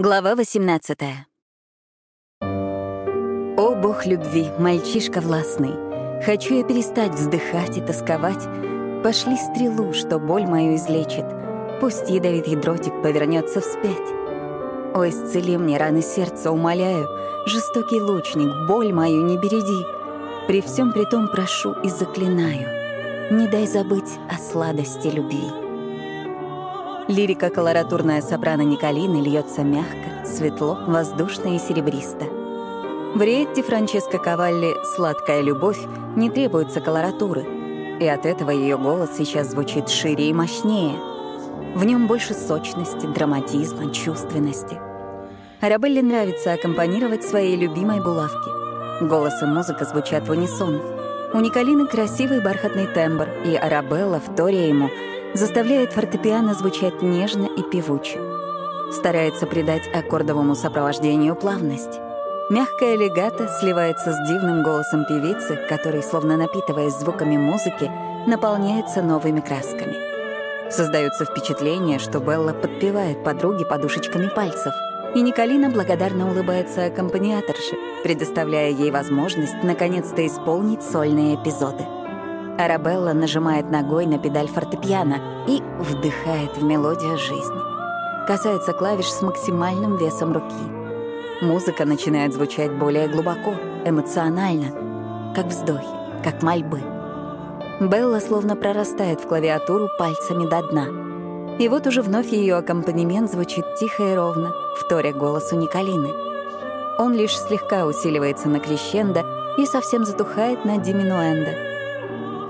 Глава 18 О, бог любви, мальчишка властный, Хочу я перестать вздыхать и тосковать. Пошли стрелу, что боль мою излечит. Пусть ядовитый дротик повернется вспять. О, исцели мне раны сердца, умоляю, Жестокий лучник, боль мою не береди. При всем при том прошу и заклинаю, Не дай забыть о сладости любви. Лирика колоратурная сопрано Николины льется мягко, светло, воздушно и серебристо. В Риетте Франческо Кавалли «Сладкая любовь» не требуется колоратуры, и от этого ее голос сейчас звучит шире и мощнее. В нем больше сочности, драматизма, чувственности. Арабелле нравится аккомпанировать своей любимой булавке. Голос и музыка звучат в унисон. У Николины красивый бархатный тембр, и Арабелла, вторя ему, заставляет фортепиано звучать нежно и певуче. Старается придать аккордовому сопровождению плавность. Мягкая легато сливается с дивным голосом певицы, который, словно напитываясь звуками музыки, наполняется новыми красками. Создается впечатление, что Белла подпевает подруге подушечками пальцев, и Николина благодарно улыбается аккомпаниаторше, предоставляя ей возможность наконец-то исполнить сольные эпизоды. Арабелла нажимает ногой на педаль фортепиано и вдыхает в мелодию жизни. Касается клавиш с максимальным весом руки. Музыка начинает звучать более глубоко, эмоционально, как вздохи, как мольбы. Белла словно прорастает в клавиатуру пальцами до дна. И вот уже вновь ее аккомпанемент звучит тихо и ровно, вторя голосу Николины. Он лишь слегка усиливается на крещендо и совсем затухает на диминуэндо —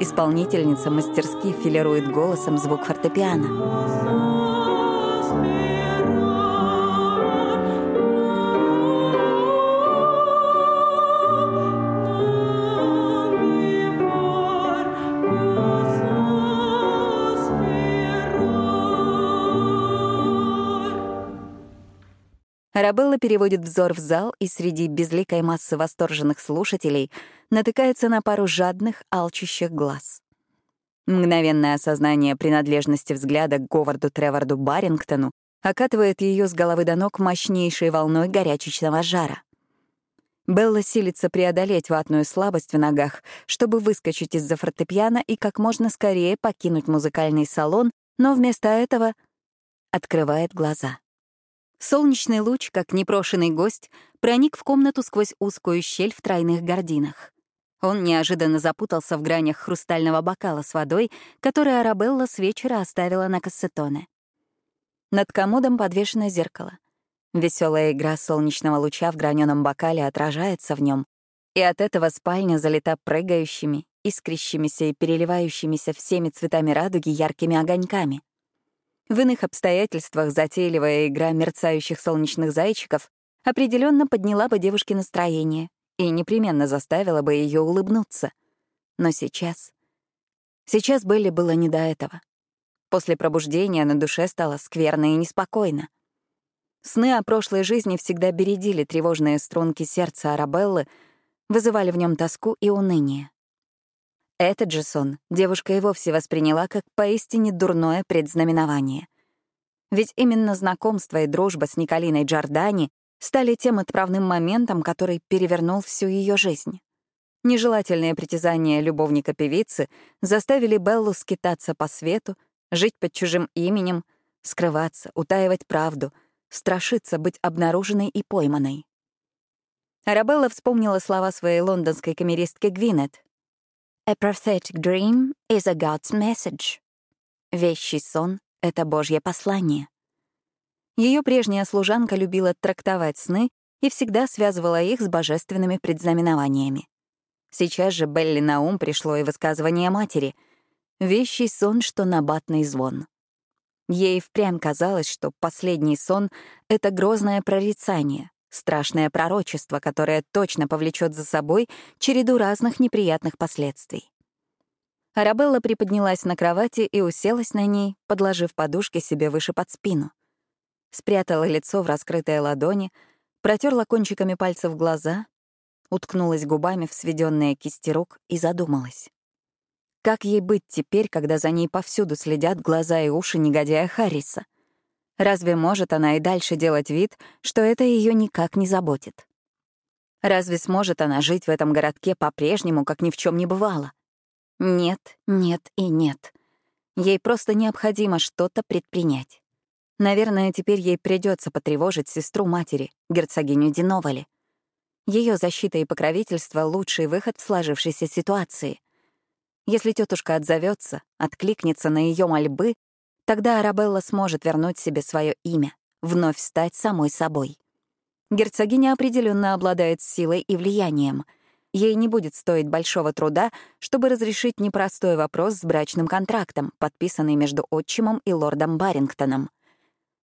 Исполнительница мастерски филирует голосом звук фортепиано. Арабелла переводит взор в зал и среди безликой массы восторженных слушателей натыкается на пару жадных, алчущих глаз. Мгновенное осознание принадлежности взгляда к Говарду Треворду Барингтону окатывает ее с головы до ног мощнейшей волной горячечного жара. Белла силится преодолеть ватную слабость в ногах, чтобы выскочить из-за фортепиано и как можно скорее покинуть музыкальный салон, но вместо этого открывает глаза. Солнечный луч, как непрошенный гость, проник в комнату сквозь узкую щель в тройных гординах. Он неожиданно запутался в гранях хрустального бокала с водой, который Арабелла с вечера оставила на кассетоне. Над комодом подвешено зеркало. Веселая игра солнечного луча в граненом бокале отражается в нем, и от этого спальня залита прыгающими, искрящимися и переливающимися всеми цветами радуги яркими огоньками. В иных обстоятельствах затейливая игра мерцающих солнечных зайчиков определенно подняла бы девушке настроение и непременно заставила бы ее улыбнуться. Но сейчас... Сейчас Белли было не до этого. После пробуждения на душе стало скверно и неспокойно. Сны о прошлой жизни всегда бередили тревожные струнки сердца Арабеллы, вызывали в нем тоску и уныние. Этот же сон девушка и вовсе восприняла как поистине дурное предзнаменование. Ведь именно знакомство и дружба с Николиной Джордани стали тем отправным моментом, который перевернул всю ее жизнь. Нежелательные притязания любовника певицы заставили Беллу скитаться по свету, жить под чужим именем, скрываться, утаивать правду, страшиться быть обнаруженной и пойманной. Арабелла вспомнила слова своей лондонской камеристки Гвинет, A prophetic dream is a God's message. Вещий сон — это Божье послание. Ее прежняя служанка любила трактовать сны и всегда связывала их с божественными предзнаменованиями. Сейчас же Белли на ум пришло и высказывание матери — вещий сон, что набатный звон. Ей впрямь казалось, что последний сон — это грозное прорицание, Страшное пророчество, которое точно повлечет за собой череду разных неприятных последствий. Арабелла приподнялась на кровати и уселась на ней, подложив подушки себе выше под спину. Спрятала лицо в раскрытые ладони, протерла кончиками пальцев глаза, уткнулась губами в сведенные кисти рук и задумалась. Как ей быть теперь, когда за ней повсюду следят глаза и уши негодяя Харриса? Разве может она и дальше делать вид, что это ее никак не заботит? Разве сможет она жить в этом городке по-прежнему, как ни в чем не бывало? Нет, нет и нет. Ей просто необходимо что-то предпринять. Наверное, теперь ей придется потревожить сестру матери, герцогиню Диновали. Ее защита и покровительство — лучший выход в сложившейся ситуации. Если тетушка отзовется, откликнется на ее мольбы, тогда Арабелла сможет вернуть себе свое имя, вновь стать самой собой. Герцогиня определенно обладает силой и влиянием. Ей не будет стоить большого труда, чтобы разрешить непростой вопрос с брачным контрактом, подписанный между отчимом и лордом Барингтоном.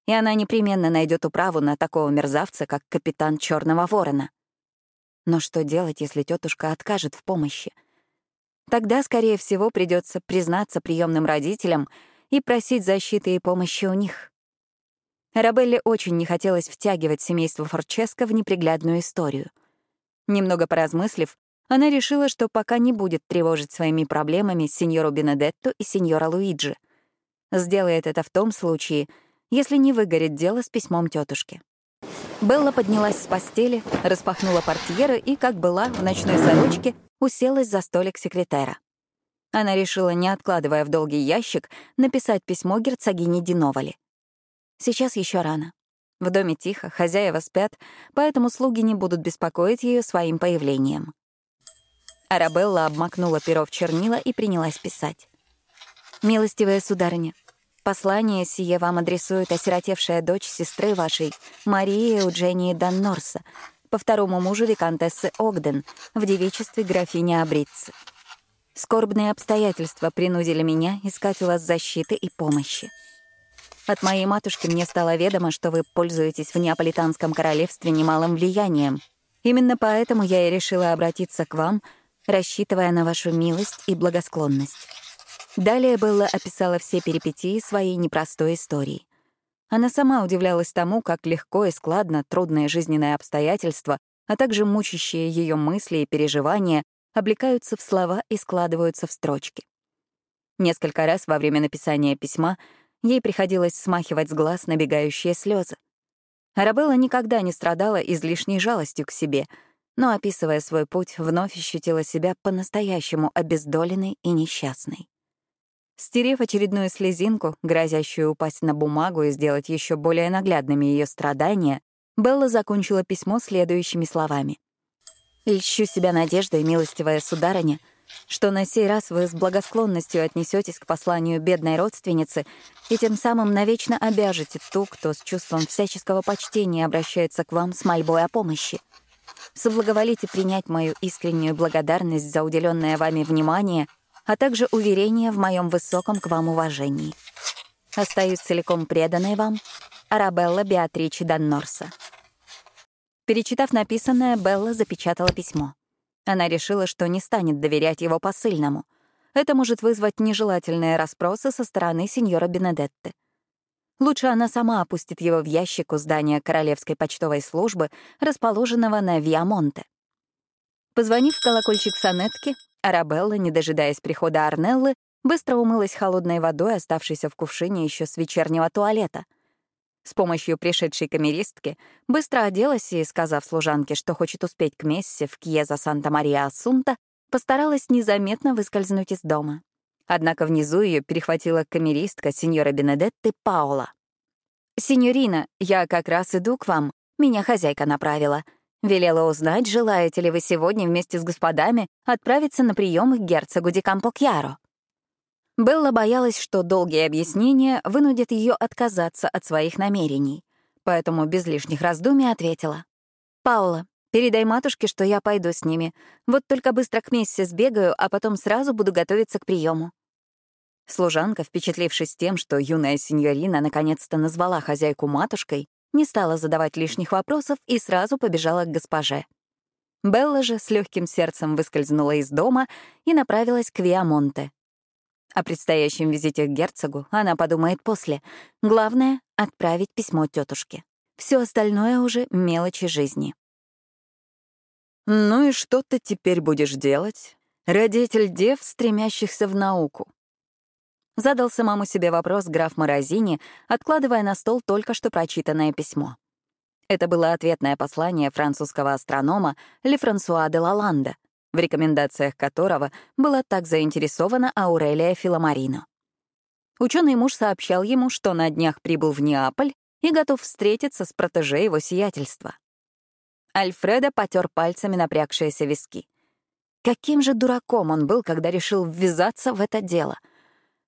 И она непременно найдет управу на такого мерзавца, как капитан Черного Ворона. Но что делать, если тетушка откажет в помощи? Тогда, скорее всего, придется признаться приемным родителям и просить защиты и помощи у них. Арабелле очень не хотелось втягивать семейство Форческо в неприглядную историю. Немного поразмыслив, она решила, что пока не будет тревожить своими проблемами сеньору Бенедетту и сеньора Луиджи. Сделает это в том случае, если не выгорит дело с письмом тетушки. Белла поднялась с постели, распахнула портьеры и, как была, в ночной сорочке, уселась за столик секретера. Она решила, не откладывая в долгий ящик, написать письмо герцогине Диновали. Сейчас еще рано. В доме тихо, хозяева спят, поэтому слуги не будут беспокоить ее своим появлением. Арабелла обмакнула перо в чернила и принялась писать. «Милостивая сударыня, послание сие вам адресует осиротевшая дочь сестры вашей, Марии Eugenии Даннорса, по второму мужу виконтессы Огден, в девичестве графиня Абритцы. Скорбные обстоятельства принудили меня искать у вас защиты и помощи. От моей матушки мне стало ведомо, что вы пользуетесь в Неаполитанском королевстве немалым влиянием. Именно поэтому я и решила обратиться к вам, рассчитывая на вашу милость и благосклонность. Далее Белла описала все перипетии своей непростой истории. Она сама удивлялась тому, как легко и складно трудные жизненные обстоятельства, а также мучащие ее мысли и переживания облекаются в слова и складываются в строчки. Несколько раз во время написания письма ей приходилось смахивать с глаз набегающие слезы. Арабелла никогда не страдала излишней жалостью к себе, но, описывая свой путь, вновь ощутила себя по-настоящему обездоленной и несчастной. Стерев очередную слезинку, грозящую упасть на бумагу и сделать еще более наглядными ее страдания, Белла закончила письмо следующими словами. «Ищу себя надеждой, милостивая сударыня, что на сей раз вы с благосклонностью отнесетесь к посланию бедной родственницы и тем самым навечно обяжете ту, кто с чувством всяческого почтения обращается к вам с мольбой о помощи. Соблаговолите принять мою искреннюю благодарность за уделенное вами внимание — а также уверение в моем высоком к вам уважении. Остаюсь целиком преданной вам, Арабелла Беатричи Даннорса. Перечитав написанное, Белла запечатала письмо. Она решила, что не станет доверять его посыльному. Это может вызвать нежелательные расспросы со стороны сеньора Бенедетты. Лучше она сама опустит его в ящик у здания Королевской почтовой службы, расположенного на Виамонте. Позвонив в колокольчик сонетки, Арабелла, не дожидаясь прихода Арнеллы, быстро умылась холодной водой, оставшейся в кувшине еще с вечернего туалета. С помощью пришедшей камеристки быстро оделась и, сказав служанке, что хочет успеть к мессе в Кьеза Санта-Мария-Ассунта, постаралась незаметно выскользнуть из дома. Однако внизу ее перехватила камеристка сеньора Бенедетты Паула. «Сеньорина, я как раз иду к вам. Меня хозяйка направила. Велела узнать, желаете ли вы сегодня вместе с господами отправиться на прием к герцогу Ди Кампокьяро. Белла боялась, что долгие объяснения вынудят ее отказаться от своих намерений, поэтому без лишних раздумий ответила. «Паула, передай матушке, что я пойду с ними. Вот только быстро к мессе сбегаю, а потом сразу буду готовиться к приему. Служанка, впечатлившись тем, что юная сеньорина наконец-то назвала хозяйку матушкой, не стала задавать лишних вопросов и сразу побежала к госпоже. Белла же с легким сердцем выскользнула из дома и направилась к Виамонте. О предстоящем визите к герцогу она подумает после. Главное — отправить письмо тетушке. Все остальное уже мелочи жизни. «Ну и что ты теперь будешь делать? Родитель дев, стремящихся в науку». Задал самому себе вопрос граф Морозини, откладывая на стол только что прочитанное письмо. Это было ответное послание французского астронома Ле Франсуа де Лаланда, в рекомендациях которого была так заинтересована Аурелия Филомарино. Ученый муж сообщал ему, что на днях прибыл в Неаполь и готов встретиться с протеже его сиятельства. Альфредо потер пальцами напрягшиеся виски. Каким же дураком он был, когда решил ввязаться в это дело.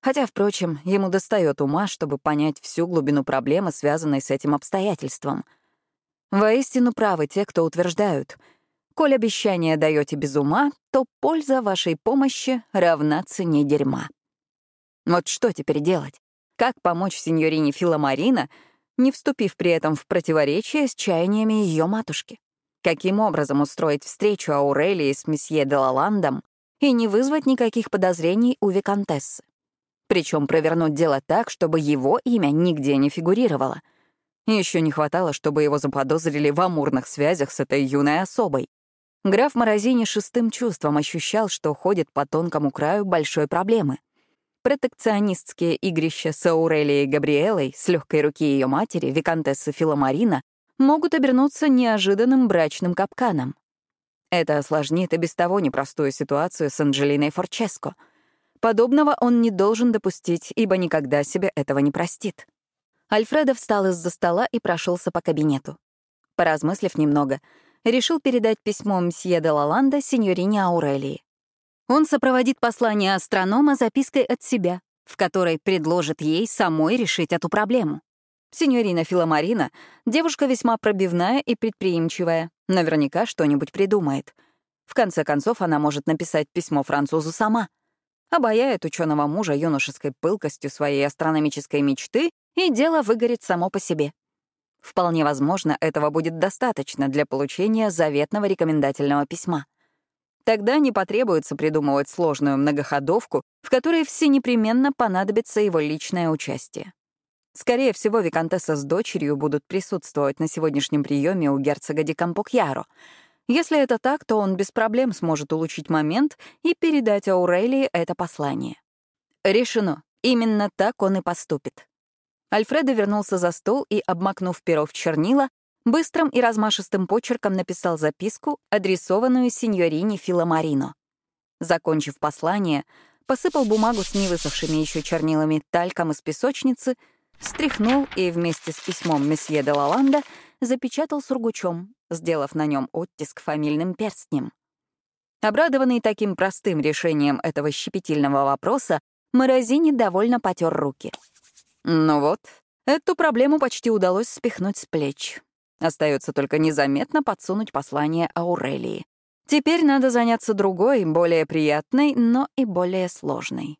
Хотя, впрочем, ему достает ума, чтобы понять всю глубину проблемы, связанной с этим обстоятельством. Воистину правы те, кто утверждают, коль обещание даете без ума, то польза вашей помощи равна цене дерьма. Вот что теперь делать? Как помочь сеньорине Филомарина, не вступив при этом в противоречие с чаяниями ее матушки? Каким образом устроить встречу Аурелии с месье де Лаландом и не вызвать никаких подозрений у виконтессы? Причем провернуть дело так, чтобы его имя нигде не фигурировало. Еще не хватало, чтобы его заподозрили в амурных связях с этой юной особой. Граф Морозини шестым чувством ощущал, что ходит по тонкому краю большой проблемы. Протекционистские игрища с Аурелией Габриэлой с легкой руки ее матери, виконтессы Филомарина, могут обернуться неожиданным брачным капканом. Это осложнит и без того непростую ситуацию с Анджелиной Форческо. Подобного он не должен допустить, ибо никогда себе этого не простит. Альфредо встал из-за стола и прошелся по кабинету. Поразмыслив немного, решил передать письмо мсье де Лаланда сеньорине Аурелии. Он сопроводит послание астронома запиской от себя, в которой предложит ей самой решить эту проблему. Синьорина Филомарина — девушка весьма пробивная и предприимчивая, наверняка что-нибудь придумает. В конце концов, она может написать письмо французу сама. Обаяет ученого мужа юношеской пылкостью своей астрономической мечты, и дело выгорит само по себе. Вполне возможно, этого будет достаточно для получения заветного рекомендательного письма. Тогда не потребуется придумывать сложную многоходовку, в которой все непременно понадобится его личное участие. Скорее всего, Викантесса с дочерью будут присутствовать на сегодняшнем приеме у герцога Ди Кампокьяро. Если это так, то он без проблем сможет улучшить момент и передать Аурелии это послание. Решено. Именно так он и поступит. Альфредо вернулся за стол и, обмакнув перо в чернила, быстрым и размашистым почерком написал записку, адресованную сеньорине Филомарино. Закончив послание, посыпал бумагу с невысохшими еще чернилами тальком из песочницы, стряхнул и вместе с письмом месье де Лаланда запечатал сургучом, сделав на нем оттиск фамильным перстнем. Обрадованный таким простым решением этого щепетильного вопроса, Морозини довольно потер руки. Ну вот, эту проблему почти удалось спихнуть с плеч. Остается только незаметно подсунуть послание Аурелии. Теперь надо заняться другой, более приятной, но и более сложной.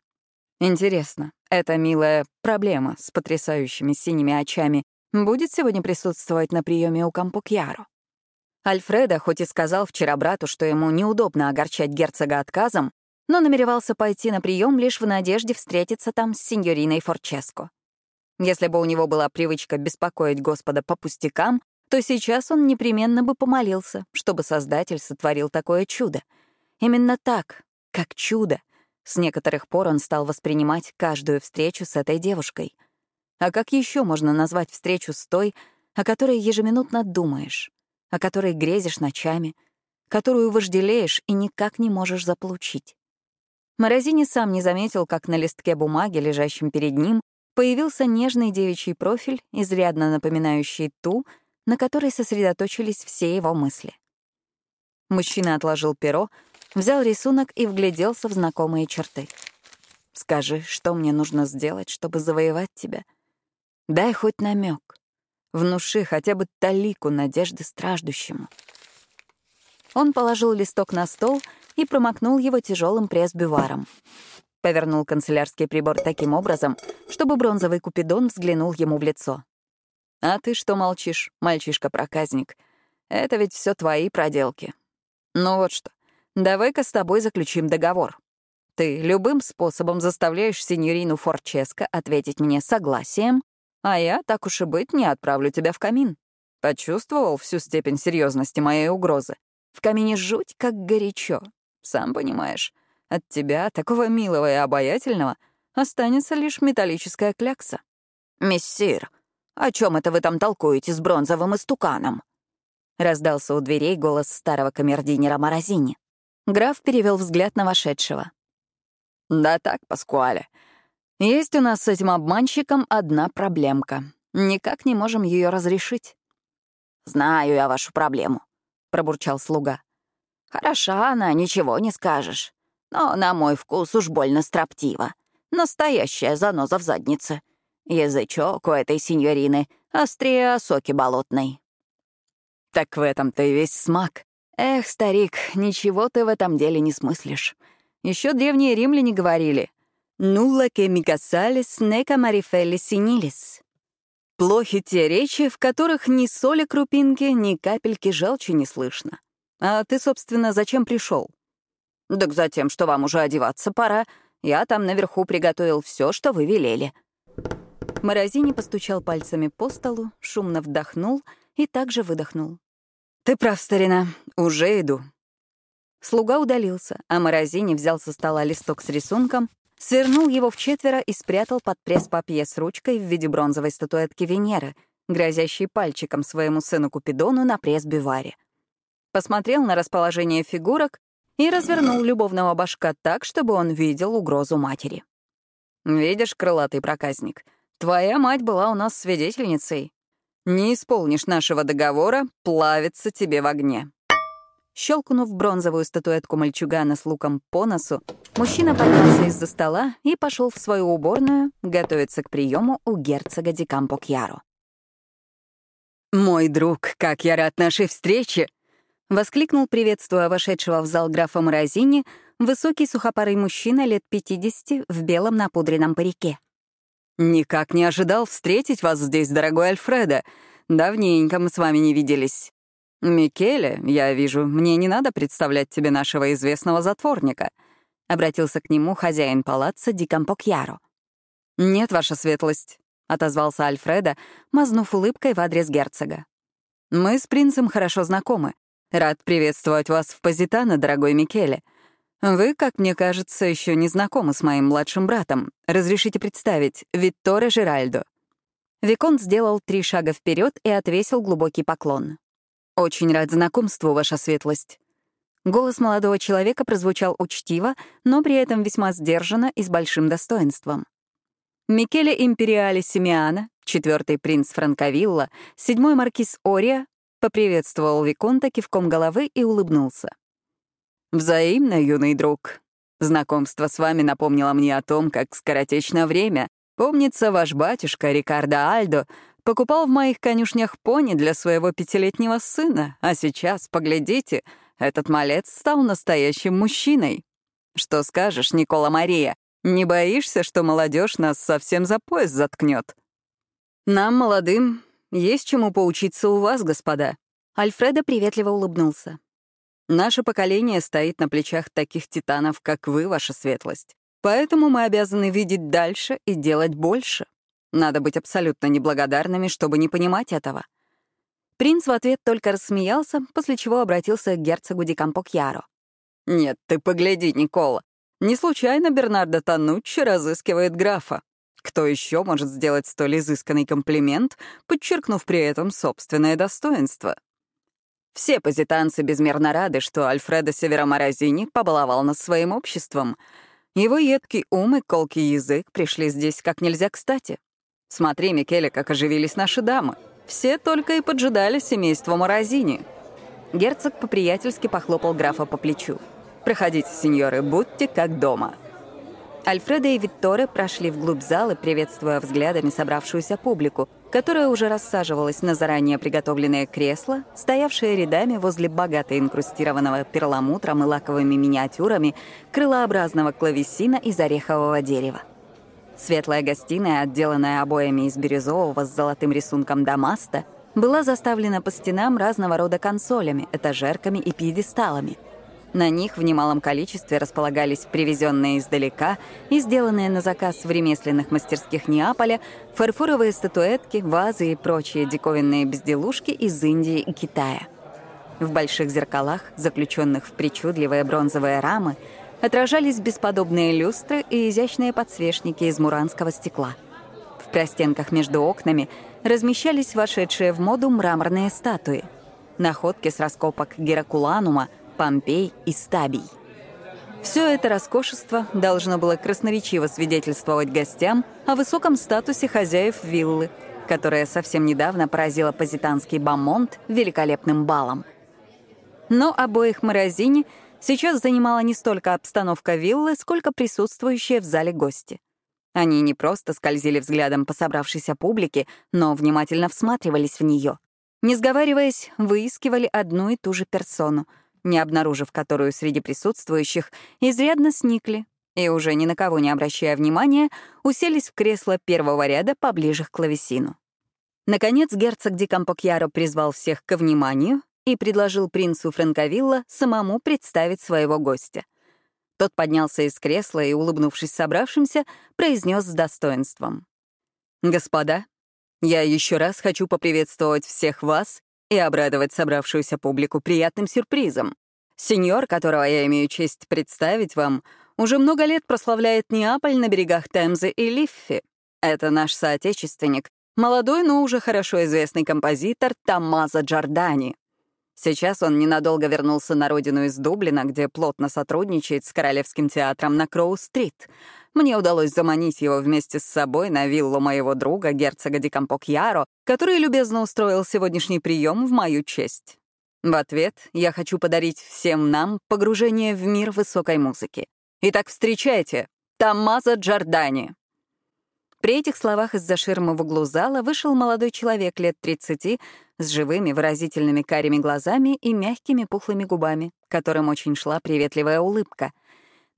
Интересно, эта милая проблема с потрясающими синими очами будет сегодня присутствовать на приеме у Кампукьяро? Альфреда, хоть и сказал вчера брату, что ему неудобно огорчать герцога отказом, но намеревался пойти на прием лишь в надежде встретиться там с сеньориной Форческо. Если бы у него была привычка беспокоить Господа по пустякам, то сейчас он непременно бы помолился, чтобы Создатель сотворил такое чудо. Именно так, как чудо, с некоторых пор он стал воспринимать каждую встречу с этой девушкой. А как еще можно назвать встречу с той, о которой ежеминутно думаешь, о которой грезишь ночами, которую вожделеешь и никак не можешь заполучить? Морозини сам не заметил, как на листке бумаги, лежащем перед ним, появился нежный девичий профиль, изрядно напоминающий ту, на которой сосредоточились все его мысли. Мужчина отложил перо, взял рисунок и вгляделся в знакомые черты. «Скажи, что мне нужно сделать, чтобы завоевать тебя? Дай хоть намек. Внуши хотя бы талику надежды страждущему». Он положил листок на стол и промокнул его тяжелым пресс-бюваром. Повернул канцелярский прибор таким образом, чтобы бронзовый купидон взглянул ему в лицо. А ты что молчишь, мальчишка-проказник? Это ведь все твои проделки. Ну вот что, давай-ка с тобой заключим договор. Ты любым способом заставляешь сеньорину Форческо ответить мне согласием, а я, так уж и быть, не отправлю тебя в камин. Почувствовал всю степень серьезности моей угрозы. В камине жуть как горячо. Сам понимаешь, от тебя, такого милого и обаятельного, Останется лишь металлическая клякса. «Мессир, о чем это вы там толкуете с бронзовым истуканом?» Раздался у дверей голос старого камердинера Морозини. Граф перевел взгляд на вошедшего. «Да так, Паскуале. Есть у нас с этим обманщиком одна проблемка. Никак не можем ее разрешить». «Знаю я вашу проблему», — пробурчал слуга. «Хороша она, ничего не скажешь. Но на мой вкус уж больно строптива. Настоящая заноза в заднице. Язычок у этой синьорины острее осоки болотной». «Так в этом-то и весь смак. Эх, старик, ничего ты в этом деле не смыслишь. Еще древние римляне говорили «Нула ке микасалис нека марифелли синилис». Плохи те речи, в которых ни соли крупинки, ни капельки желчи не слышно. А ты, собственно, зачем пришел? Так затем, что вам уже одеваться пора. Я там наверху приготовил все, что вы велели. Морозини постучал пальцами по столу, шумно вдохнул и также выдохнул. «Ты прав, старина, уже иду». Слуга удалился, а Морозини взял со стола листок с рисунком, свернул его в четверо и спрятал под пресс-папье с ручкой в виде бронзовой статуэтки Венеры, грозящей пальчиком своему сыну Купидону на пресс-биваре. Посмотрел на расположение фигурок и развернул любовного башка так, чтобы он видел угрозу матери. «Видишь, крылатый проказник, твоя мать была у нас свидетельницей. Не исполнишь нашего договора, плавится тебе в огне». Щелкнув бронзовую статуэтку мальчугана с луком по носу, мужчина поднялся из-за стола и пошел в свою уборную готовиться к приему у герцога Дикампо Кьяро. «Мой друг, как я рад нашей встрече!» — воскликнул, приветствуя вошедшего в зал графа Морозини, высокий сухопарый мужчина лет 50 в белом напудренном парике. «Никак не ожидал встретить вас здесь, дорогой Альфредо. Давненько мы с вами не виделись. «Микеле, я вижу, мне не надо представлять тебе нашего известного затворника», — обратился к нему хозяин палаца Дикампокьяро. «Нет, ваша светлость», — отозвался Альфреда, мазнув улыбкой в адрес герцога. «Мы с принцем хорошо знакомы. Рад приветствовать вас в Позитано, дорогой Микеле. Вы, как мне кажется, еще не знакомы с моим младшим братом. Разрешите представить, Витторе Жеральдо». Виконт сделал три шага вперед и отвесил глубокий поклон. «Очень рад знакомству, ваша светлость». Голос молодого человека прозвучал учтиво, но при этом весьма сдержанно и с большим достоинством. Микеле Империале Симеана, четвертый принц Франковилла, седьмой маркиз Ория, поприветствовал Виконта кивком головы и улыбнулся. «Взаимно, юный друг. Знакомство с вами напомнило мне о том, как скоротечно время. Помнится, ваш батюшка Рикардо Альдо Покупал в моих конюшнях пони для своего пятилетнего сына, а сейчас, поглядите, этот малец стал настоящим мужчиной. Что скажешь, Никола Мария, не боишься, что молодежь нас совсем за пояс заткнет? Нам, молодым, есть чему поучиться у вас, господа. Альфредо приветливо улыбнулся. Наше поколение стоит на плечах таких титанов, как вы, ваша светлость. Поэтому мы обязаны видеть дальше и делать больше. Надо быть абсолютно неблагодарными, чтобы не понимать этого. Принц в ответ только рассмеялся, после чего обратился к герцогу Дикампокьяро. «Нет, ты погляди, Никола. Не случайно Бернардо Тануччи разыскивает графа. Кто еще может сделать столь изысканный комплимент, подчеркнув при этом собственное достоинство?» Все позитанцы безмерно рады, что Альфредо Североморозини побаловал нас своим обществом. Его едкий ум и колкий язык пришли здесь как нельзя кстати. Смотри, Микеле, как оживились наши дамы. Все только и поджидали семейство Морозини. Герцог по-приятельски похлопал графа по плечу. «Проходите, сеньоры, будьте как дома». Альфредо и Викторе прошли вглубь зала, приветствуя взглядами собравшуюся публику, которая уже рассаживалась на заранее приготовленные кресла, стоявшие рядами возле богато инкрустированного перламутром и лаковыми миниатюрами крылообразного клавесина из орехового дерева. Светлая гостиная, отделанная обоями из бирюзового с золотым рисунком дамаста, была заставлена по стенам разного рода консолями, этажерками и пьедесталами. На них в немалом количестве располагались привезенные издалека и сделанные на заказ в ремесленных мастерских Неаполя фарфоровые статуэтки, вазы и прочие диковинные безделушки из Индии и Китая. В больших зеркалах, заключенных в причудливые бронзовые рамы, отражались бесподобные люстры и изящные подсвечники из муранского стекла. В простенках между окнами размещались вошедшие в моду мраморные статуи. Находки с раскопок Геракуланума, Помпей и Стабий. Все это роскошество должно было красноречиво свидетельствовать гостям о высоком статусе хозяев виллы, которая совсем недавно поразила позитанский бамонт великолепным балом. Но обоих Морозини сейчас занимала не столько обстановка виллы, сколько присутствующие в зале гости. Они не просто скользили взглядом по собравшейся публике, но внимательно всматривались в нее. Не сговариваясь, выискивали одну и ту же персону, не обнаружив которую среди присутствующих, изрядно сникли и, уже ни на кого не обращая внимания, уселись в кресло первого ряда поближе к клавесину. Наконец герцог Дикампокьяро призвал всех ко вниманию и предложил принцу Франковилла самому представить своего гостя. Тот поднялся из кресла и, улыбнувшись собравшимся, произнес с достоинством. «Господа, я еще раз хочу поприветствовать всех вас и обрадовать собравшуюся публику приятным сюрпризом. Сеньор, которого я имею честь представить вам, уже много лет прославляет Неаполь на берегах Темзы и Лиффи. Это наш соотечественник, молодой, но уже хорошо известный композитор Томмазо Джордани. Сейчас он ненадолго вернулся на родину из Дублина, где плотно сотрудничает с Королевским театром на Кроу-стрит. Мне удалось заманить его вместе с собой на виллу моего друга, герцога Дикампок-Яро, который любезно устроил сегодняшний прием в мою честь. В ответ я хочу подарить всем нам погружение в мир высокой музыки. Итак, встречайте, Томмазо Джордани. При этих словах из-за ширмы в углу зала вышел молодой человек лет 30 с живыми выразительными карими глазами и мягкими пухлыми губами, которым очень шла приветливая улыбка.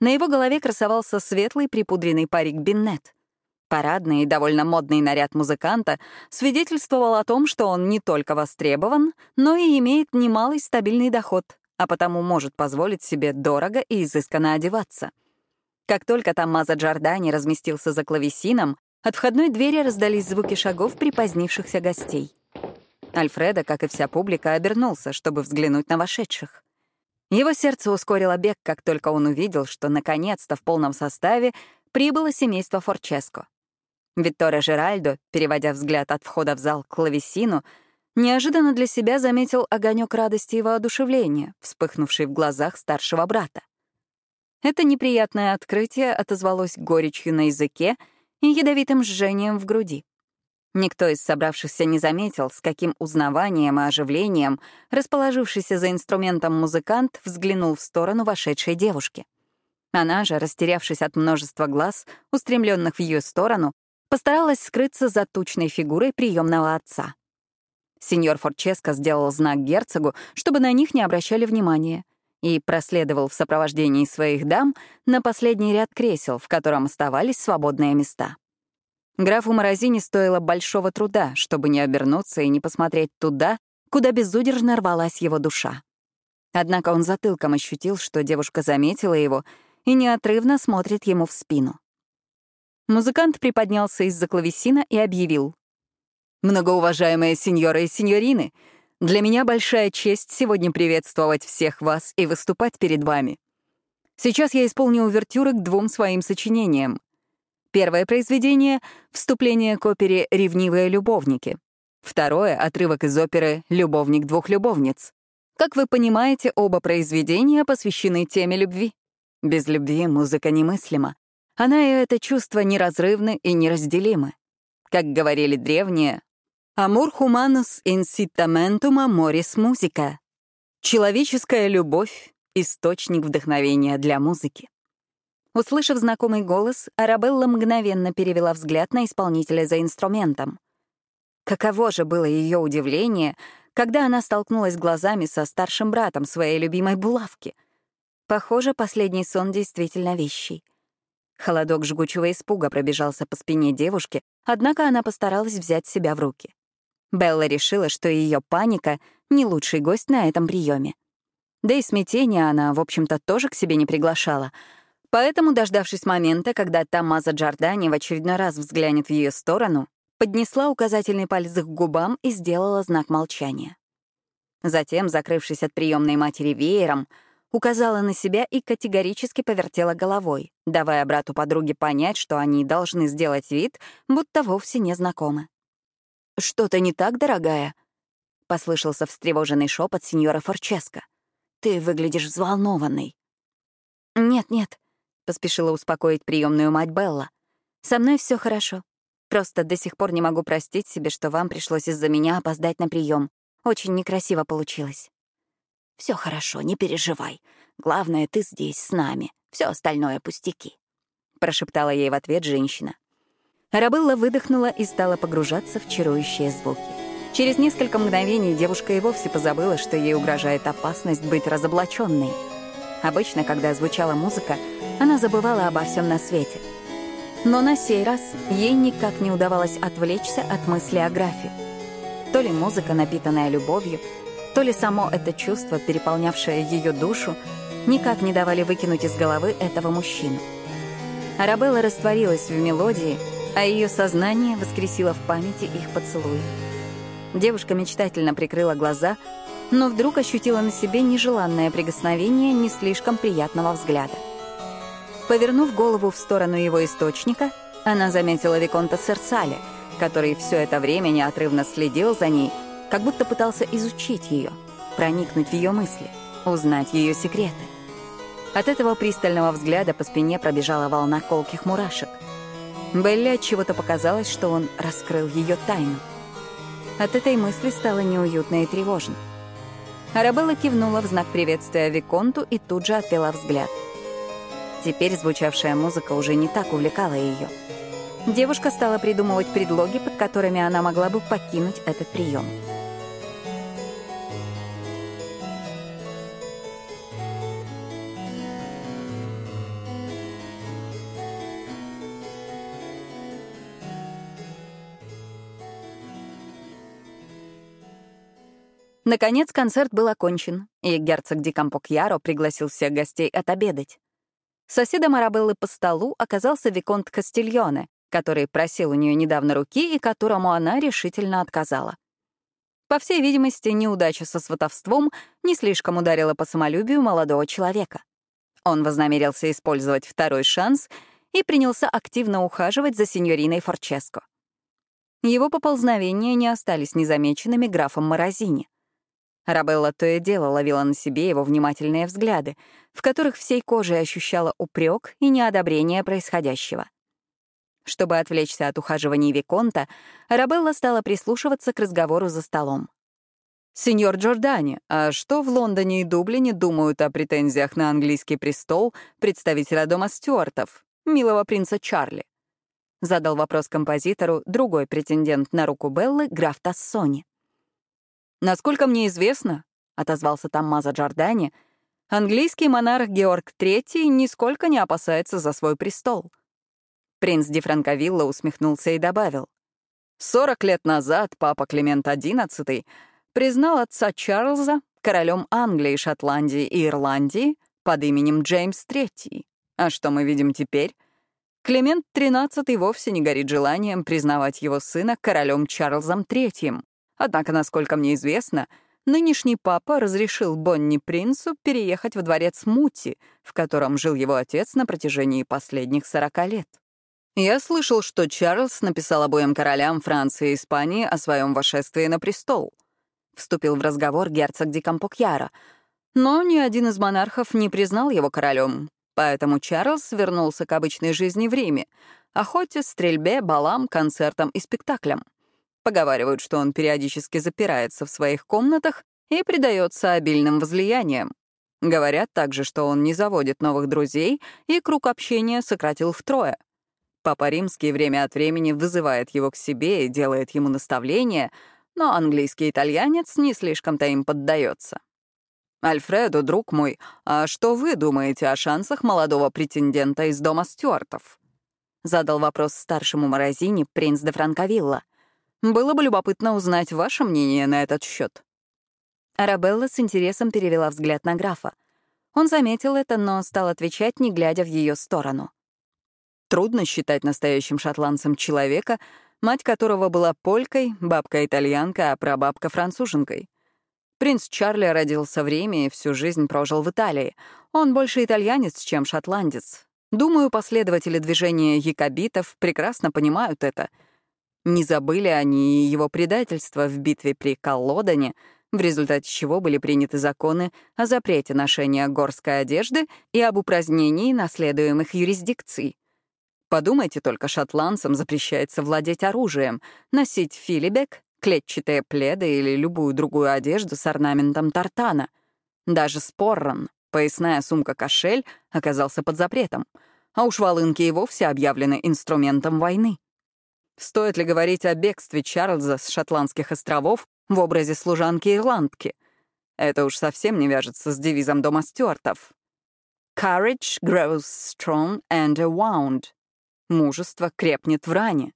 На его голове красовался светлый припудренный парик Биннет. Парадный и довольно модный наряд музыканта свидетельствовал о том, что он не только востребован, но и имеет немалый стабильный доход, а потому может позволить себе дорого и изысканно одеваться. Как только Томмазо Джордани разместился за клавесином, от входной двери раздались звуки шагов припозднившихся гостей. Альфреда, как и вся публика, обернулся, чтобы взглянуть на вошедших. Его сердце ускорило бег, как только он увидел, что наконец-то в полном составе прибыло семейство Форческо. Витторе Жеральдо, переводя взгляд от входа в зал к клавесину, неожиданно для себя заметил огонек радости и воодушевления, вспыхнувший в глазах старшего брата. Это неприятное открытие отозвалось горечью на языке и ядовитым жжением в груди. Никто из собравшихся не заметил, с каким узнаванием и оживлением расположившийся за инструментом музыкант взглянул в сторону вошедшей девушки. Она же, растерявшись от множества глаз, устремленных в ее сторону, постаралась скрыться за тучной фигурой приемного отца. Сеньор Форческо сделал знак герцогу, чтобы на них не обращали внимания, и проследовал в сопровождении своих дам на последний ряд кресел, в котором оставались свободные места. Графу Морозини стоило большого труда, чтобы не обернуться и не посмотреть туда, куда безудержно рвалась его душа. Однако он затылком ощутил, что девушка заметила его и неотрывно смотрит ему в спину. Музыкант приподнялся из-за клавесина и объявил. «Многоуважаемые сеньоры и сеньорины, для меня большая честь сегодня приветствовать всех вас и выступать перед вами. Сейчас я исполню увертюры к двум своим сочинениям. Первое произведение — вступление к опере «Ревнивые любовники». Второе — отрывок из оперы «Любовник двух любовниц». Как вы понимаете, оба произведения посвящены теме любви. Без любви музыка немыслима. Она и это чувство неразрывны и неразделимы. Как говорили древние, Amor humanus incitamentum amoris musica. Человеческая любовь — источник вдохновения для музыки. Услышав знакомый голос, Арабелла мгновенно перевела взгляд на исполнителя за инструментом. Каково же было ее удивление, когда она столкнулась глазами со старшим братом своей любимой булавки. Похоже, последний сон действительно вещий. Холодок жгучего испуга пробежался по спине девушки, однако она постаралась взять себя в руки. Белла решила, что ее паника — не лучший гость на этом приеме. Да и смятение она, в общем-то, тоже к себе не приглашала. Поэтому, дождавшись момента, когда Тамаза Джордани в очередной раз взглянет в ее сторону, поднесла указательный палец к губам и сделала знак молчания. Затем, закрывшись от приемной матери веером, указала на себя и категорически повертела головой, давая брату подруге понять, что они должны сделать вид, будто вовсе не знакомы. «Что-то не так, дорогая?» — послышался встревоженный шепот сеньора Форческо. «Ты выглядишь взволнованной». «Нет-нет», — поспешила успокоить приемную мать Белла. «Со мной все хорошо. Просто до сих пор не могу простить себе, что вам пришлось из-за меня опоздать на прием. Очень некрасиво получилось». Все хорошо, не переживай. Главное, ты здесь с нами. Все остальное пустяки», — прошептала ей в ответ женщина. Арабелла выдохнула и стала погружаться в чарующие звуки. Через несколько мгновений девушка и вовсе позабыла, что ей угрожает опасность быть разоблаченной. Обычно, когда звучала музыка, она забывала обо всем на свете. Но на сей раз ей никак не удавалось отвлечься от мысли о графе. То ли музыка, напитанная любовью, то ли само это чувство, переполнявшее ее душу, никак не давали выкинуть из головы этого мужчину. Арабелла растворилась в мелодии, а ее сознание воскресило в памяти их поцелуи. Девушка мечтательно прикрыла глаза, но вдруг ощутила на себе нежеланное прикосновение не слишком приятного взгляда. Повернув голову в сторону его источника, она заметила Виконта Серцале, который все это время неотрывно следил за ней — как будто пытался изучить ее, проникнуть в ее мысли, узнать ее секреты. От этого пристального взгляда по спине пробежала волна колких мурашек. Белли от чего-то показалось, что он раскрыл ее тайну. От этой мысли стало неуютно и тревожно. Арабелла кивнула в знак приветствия Виконту и тут же отвела взгляд. Теперь звучавшая музыка уже не так увлекала ее. Девушка стала придумывать предлоги, под которыми она могла бы покинуть этот прием. Наконец концерт был окончен, и герцог Дикампок-Яро пригласил всех гостей отобедать. Соседом Арабеллы по столу оказался Виконт Кастильоне, который просил у нее недавно руки и которому она решительно отказала. По всей видимости, неудача со сватовством не слишком ударила по самолюбию молодого человека. Он вознамерился использовать второй шанс и принялся активно ухаживать за сеньориной Форческо. Его поползновения не остались незамеченными графом Морозини — Рабелла то и дело ловила на себе его внимательные взгляды, в которых всей кожей ощущала упрек и неодобрение происходящего. Чтобы отвлечься от ухаживаний Виконта, Рабелла стала прислушиваться к разговору за столом. «Сеньор Джордани, а что в Лондоне и Дублине думают о претензиях на английский престол представителя дома Стюартов, милого принца Чарли?» Задал вопрос композитору другой претендент на руку Беллы, граф Тассони. «Насколько мне известно», — отозвался Таммазо Джордани, английский монарх Георг III нисколько не опасается за свой престол. Принц Ди Франковилла усмехнулся и добавил. «Сорок лет назад папа Климент XI признал отца Чарльза королем Англии, Шотландии и Ирландии под именем Джеймс III. А что мы видим теперь? Климент XIII вовсе не горит желанием признавать его сына королем Чарльзом III. Однако, насколько мне известно, нынешний папа разрешил Бонни Принцу переехать в дворец Мути, в котором жил его отец на протяжении последних 40 лет. Я слышал, что Чарльз написал обоим королям Франции и Испании о своем вошествии на престол. Вступил в разговор герцог Дикампокьяра, но ни один из монархов не признал его королем, поэтому Чарльз вернулся к обычной жизни в Риме, охоте, стрельбе, балам, концертам и спектаклям. Поговаривают, что он периодически запирается в своих комнатах и предается обильным возлияниям. Говорят также, что он не заводит новых друзей и круг общения сократил втрое. Папа Римский время от времени вызывает его к себе и делает ему наставления, но английский итальянец не слишком-то им поддается. «Альфредо, друг мой, а что вы думаете о шансах молодого претендента из дома Стюартов?» Задал вопрос старшему Морозини принц де Франковилла. Было бы любопытно узнать ваше мнение на этот счет. Арабелла с интересом перевела взгляд на графа. Он заметил это, но стал отвечать, не глядя в ее сторону. Трудно считать настоящим шотландцем человека, мать которого была полькой, бабка итальянка, а прабабка француженкой. Принц Чарли родился в Риме и всю жизнь прожил в Италии. Он больше итальянец, чем шотландец. Думаю, последователи движения якобитов прекрасно понимают это. Не забыли они и его предательство в битве при Коллодане, в результате чего были приняты законы о запрете ношения горской одежды и об упразднении наследуемых юрисдикций. Подумайте только, шотландцам запрещается владеть оружием, носить филибек, клетчатые пледы или любую другую одежду с орнаментом тартана. Даже спорран, поясная сумка-кошель, оказался под запретом, а уж волынки и вовсе объявлены инструментом войны. Стоит ли говорить о бегстве Чарльза с Шотландских островов в образе служанки-ирландки? Это уж совсем не вяжется с девизом дома Стюартов. «Courage grows strong and awound». Мужество крепнет в ране.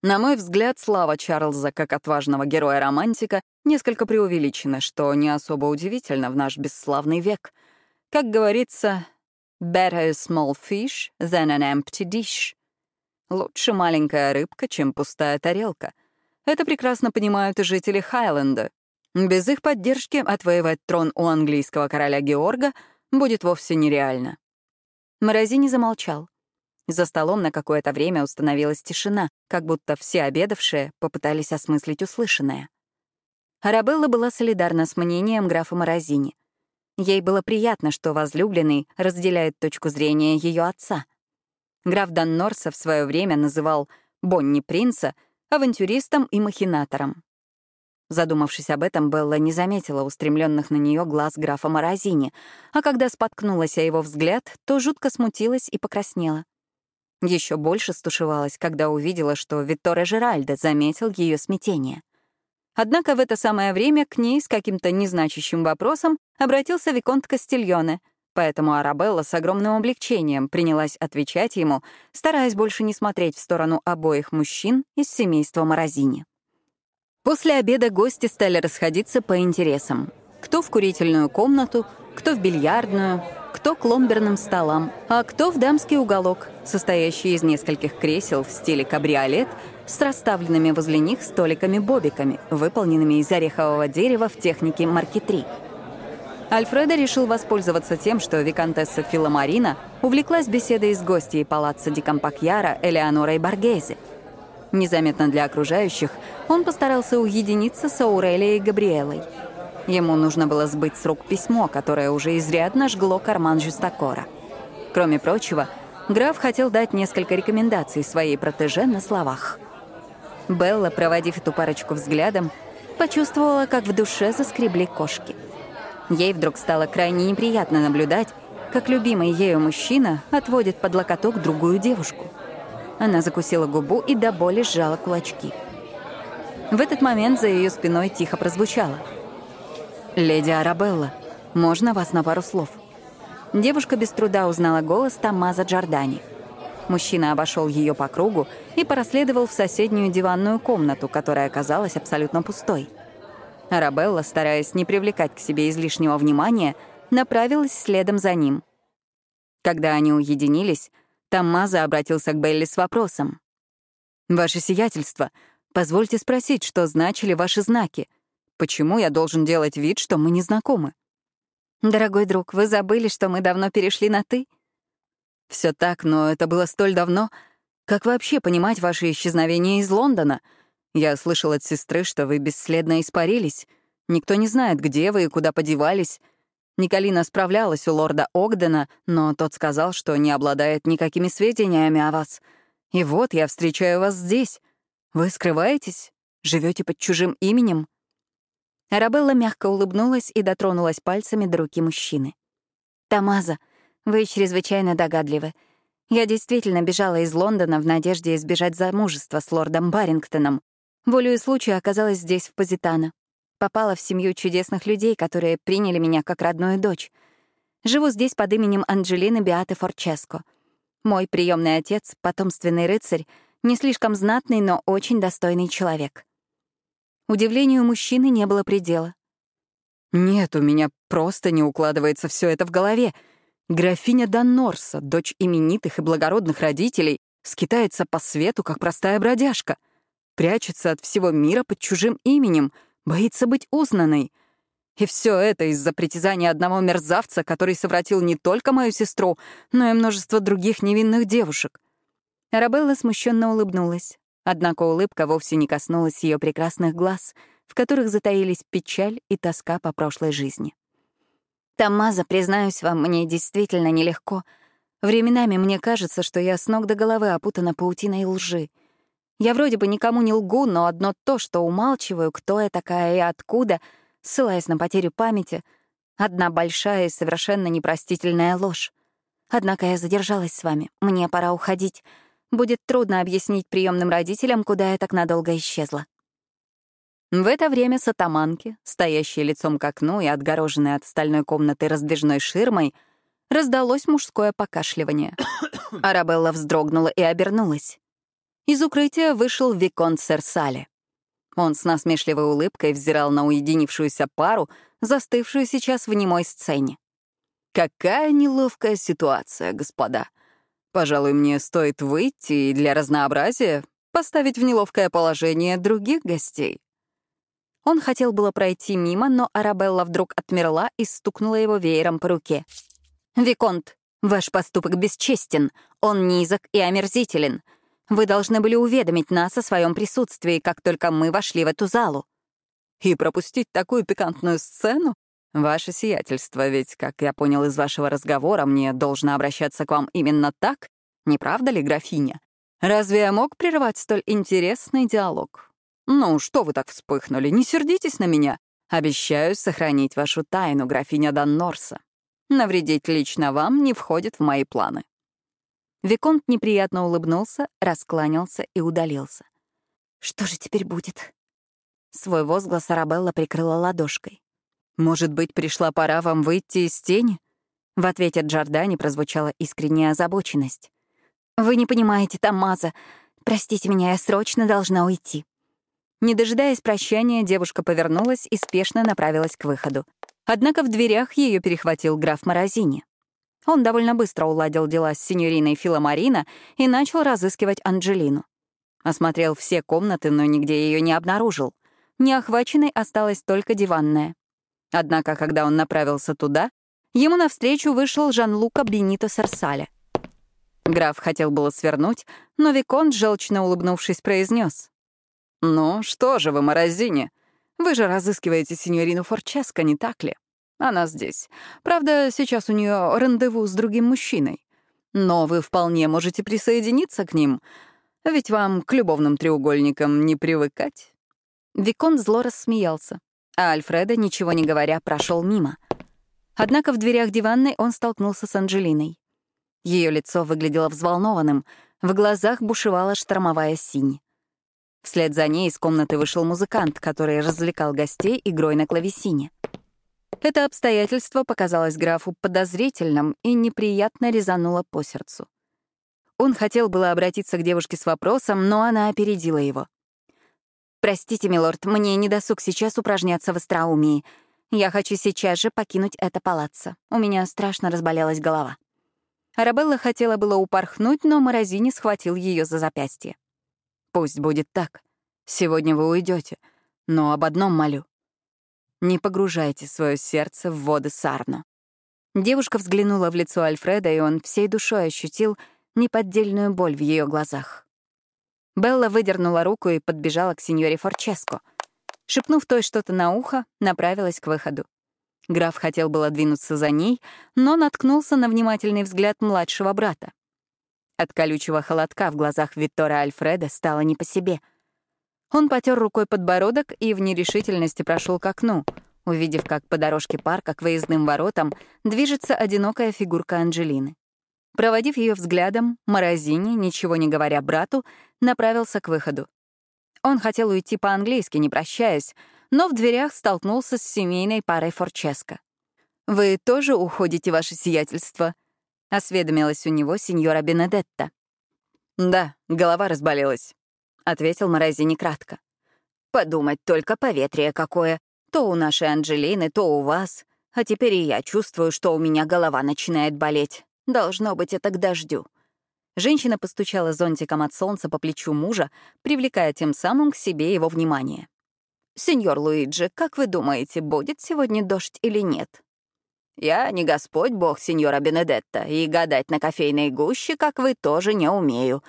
На мой взгляд, слава Чарльза как отважного героя-романтика несколько преувеличена, что не особо удивительно в наш бесславный век. Как говорится, «better a small fish than an empty dish». Лучше маленькая рыбка, чем пустая тарелка. Это прекрасно понимают и жители Хайленда. Без их поддержки отвоевать трон у английского короля Георга будет вовсе нереально. Морозини замолчал. За столом на какое-то время установилась тишина, как будто все обедавшие попытались осмыслить услышанное. Арабелла была солидарна с мнением графа Морозини. Ей было приятно, что возлюбленный разделяет точку зрения ее отца. Граф Даннорса в свое время называл Бонни Принца авантюристом и махинатором. Задумавшись об этом, Белла не заметила устремленных на нее глаз графа Морозини, а когда споткнулась о его взгляд, то жутко смутилась и покраснела. Еще больше стушевалась, когда увидела, что Викторе Жеральдо заметил ее смятение. Однако в это самое время к ней с каким-то незначащим вопросом обратился Виконт Кастильоне, поэтому Арабелла с огромным облегчением принялась отвечать ему, стараясь больше не смотреть в сторону обоих мужчин из семейства Морозини. После обеда гости стали расходиться по интересам. Кто в курительную комнату, кто в бильярдную, кто к ломберным столам, а кто в дамский уголок, состоящий из нескольких кресел в стиле кабриолет с расставленными возле них столиками-бобиками, выполненными из орехового дерева в технике маркетри. Альфредо решил воспользоваться тем, что виконтесса Филомарина увлеклась беседой с гостьей палаццо Ди Кампакьяра Элеонорой Баргези. Незаметно для окружающих он постарался уединиться с Аурелией Габриэлой — Ему нужно было сбыть с рук письмо, которое уже изрядно жгло карман Жюстакора. Кроме прочего, граф хотел дать несколько рекомендаций своей протеже на словах. Белла, проводив эту парочку взглядом, почувствовала, как в душе заскребли кошки. Ей вдруг стало крайне неприятно наблюдать, как любимый ею мужчина отводит под локоток другую девушку. Она закусила губу и до боли сжала кулачки. В этот момент за ее спиной тихо прозвучало — «Леди Арабелла, можно вас на пару слов?» Девушка без труда узнала голос Тамаза Джордани. Мужчина обошел ее по кругу и проследовал в соседнюю диванную комнату, которая оказалась абсолютно пустой. Арабелла, стараясь не привлекать к себе излишнего внимания, направилась следом за ним. Когда они уединились, Таммаза обратился к Белли с вопросом. «Ваше сиятельство, позвольте спросить, что значили ваши знаки — Почему я должен делать вид, что мы не знакомы? Дорогой друг, вы забыли, что мы давно перешли на «ты»? Все так, но это было столь давно. Как вообще понимать ваше исчезновение из Лондона? Я слышал от сестры, что вы бесследно испарились. Никто не знает, где вы и куда подевались. Николина справлялась у лорда Огдена, но тот сказал, что не обладает никакими сведениями о вас. И вот я встречаю вас здесь. Вы скрываетесь? Живете под чужим именем? Арабелла мягко улыбнулась и дотронулась пальцами до руки мужчины. «Тамаза, вы чрезвычайно догадливы. Я действительно бежала из Лондона в надежде избежать замужества с лордом Барингтоном. Волю и случаю оказалась здесь, в Позитано. Попала в семью чудесных людей, которые приняли меня как родную дочь. Живу здесь под именем Анджелины Биаты Форческо. Мой приемный отец, потомственный рыцарь, не слишком знатный, но очень достойный человек. Удивлению мужчины не было предела. «Нет, у меня просто не укладывается все это в голове. Графиня Даннорса, дочь именитых и благородных родителей, скитается по свету, как простая бродяжка. Прячется от всего мира под чужим именем, боится быть узнанной. И все это из-за притязания одного мерзавца, который совратил не только мою сестру, но и множество других невинных девушек. Арабелла смущенно улыбнулась. Однако улыбка вовсе не коснулась ее прекрасных глаз, в которых затаились печаль и тоска по прошлой жизни. «Тамаза, признаюсь вам, мне действительно нелегко. Временами мне кажется, что я с ног до головы опутана паутиной лжи. Я вроде бы никому не лгу, но одно то, что умалчиваю, кто я такая и откуда — ссылаясь на потерю памяти, одна большая и совершенно непростительная ложь. Однако я задержалась с вами, мне пора уходить. Будет трудно объяснить приемным родителям, куда я так надолго исчезла. В это время сатаманки, стоящие лицом к окну и отгороженные от стальной комнаты раздвижной ширмой, раздалось мужское покашливание. Арабелла вздрогнула и обернулась. Из укрытия вышел Виконт Серсале. Он с насмешливой улыбкой взирал на уединившуюся пару, застывшую сейчас в немой сцене. «Какая неловкая ситуация, господа. Пожалуй, мне стоит выйти и для разнообразия поставить в неловкое положение других гостей». Он хотел было пройти мимо, но Арабелла вдруг отмерла и стукнула его веером по руке. «Виконт, ваш поступок бесчестен, он низок и омерзителен. Вы должны были уведомить нас о своем присутствии, как только мы вошли в эту залу. И пропустить такую пикантную сцену? Ваше сиятельство, ведь, как я понял из вашего разговора, мне должно обращаться к вам именно так? Не правда ли, графиня? Разве я мог прервать столь интересный диалог? Ну, что вы так вспыхнули? Не сердитесь на меня. Обещаю сохранить вашу тайну, графиня Даннорса. Навредить лично вам не входит в мои планы. Виконт неприятно улыбнулся, раскланялся и удалился. «Что же теперь будет?» Свой возглас Арабелла прикрыла ладошкой. «Может быть, пришла пора вам выйти из тени?» В ответе Джордани прозвучала искренняя озабоченность. «Вы не понимаете, Тамаза. Простите меня, я срочно должна уйти». Не дожидаясь прощания, девушка повернулась и спешно направилась к выходу. Однако в дверях ее перехватил граф Морозини. Он довольно быстро уладил дела с синьориной Филомарина и начал разыскивать Анджелину. Осмотрел все комнаты, но нигде ее не обнаружил. Неохваченной осталась только диванная. Однако, когда он направился туда, ему навстречу вышел Жан-Лука Бенито Сарсале. Граф хотел было свернуть, но Виконт, желчно улыбнувшись, произнес: «Ну, что же вы, Морозини? Вы же разыскиваете синьорину Форческо, не так ли?» Она здесь. Правда, сейчас у нее рандеву с другим мужчиной. Но вы вполне можете присоединиться к ним, ведь вам к любовным треугольникам не привыкать». Викон зло рассмеялся, а Альфреда, ничего не говоря, прошел мимо. Однако в дверях диванной он столкнулся с Анджелиной. Ее лицо выглядело взволнованным, в глазах бушевала штормовая синь. Вслед за ней из комнаты вышел музыкант, который развлекал гостей игрой на клавесине. Это обстоятельство показалось графу подозрительным и неприятно резануло по сердцу. Он хотел было обратиться к девушке с вопросом, но она опередила его. «Простите, милорд, мне не досуг сейчас упражняться в остроумии. Я хочу сейчас же покинуть это палаццо. У меня страшно разболелась голова». Арабелла хотела было упорхнуть, но Морозини схватил ее за запястье. «Пусть будет так. Сегодня вы уйдете, но об одном молю. Не погружайте свое сердце в воды Сарно. Девушка взглянула в лицо Альфреда, и он всей душой ощутил неподдельную боль в ее глазах. Белла выдернула руку и подбежала к сеньоре Форческо. Шепнув той что-то на ухо, направилась к выходу. Граф хотел было двинуться за ней, но наткнулся на внимательный взгляд младшего брата. От колючего холодка в глазах Виктора Альфреда стало не по себе — он потер рукой подбородок и в нерешительности прошел к окну, увидев, как по дорожке парка к выездным воротам движется одинокая фигурка Анджелины. Проводив ее взглядом, Морозини, ничего не говоря брату, направился к выходу. Он хотел уйти по-английски, не прощаясь, но в дверях столкнулся с семейной парой Форческо. «Вы тоже уходите, ваше сиятельство?» — осведомилась у него сеньора Бенедетта. «Да, голова разболелась. — ответил Морозини кратко. «Подумать только поветрие какое. То у нашей Анджелины, то у вас. А теперь и я чувствую, что у меня голова начинает болеть. Должно быть, это к дождю». Женщина постучала зонтиком от солнца по плечу мужа, привлекая тем самым к себе его внимание. «Сеньор Луиджи, как вы думаете, будет сегодня дождь или нет?» «Я не Господь Бог, сеньора Бенедетта, и гадать на кофейной гуще, как вы, тоже не умею.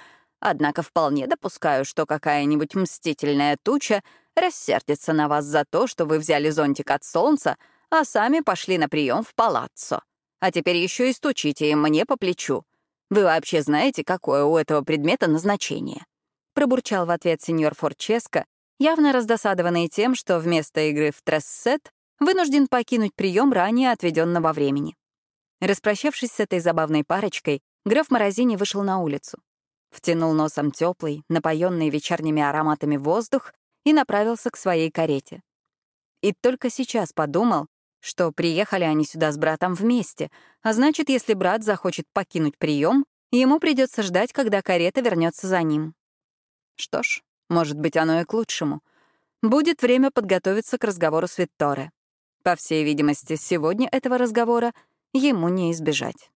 Однако вполне допускаю, что какая-нибудь мстительная туча рассердится на вас за то, что вы взяли зонтик от солнца, а сами пошли на прием в палаццо. А теперь еще и стучите им мне по плечу. Вы вообще знаете, какое у этого предмета назначение?» Пробурчал в ответ сеньор Форческо, явно раздосадованный тем, что вместо игры в трессет вынужден покинуть прием ранее отведенного времени. Распрощавшись с этой забавной парочкой, граф Морозини вышел на улицу. Втянул носом теплый, напоенный вечерними ароматами воздух и направился к своей карете. И только сейчас подумал, что приехали они сюда с братом вместе, а значит, если брат захочет покинуть прием, ему придется ждать, когда карета вернется за ним. Что ж, может быть, оно и к лучшему. Будет время подготовиться к разговору с Витторе. По всей видимости, сегодня этого разговора ему не избежать.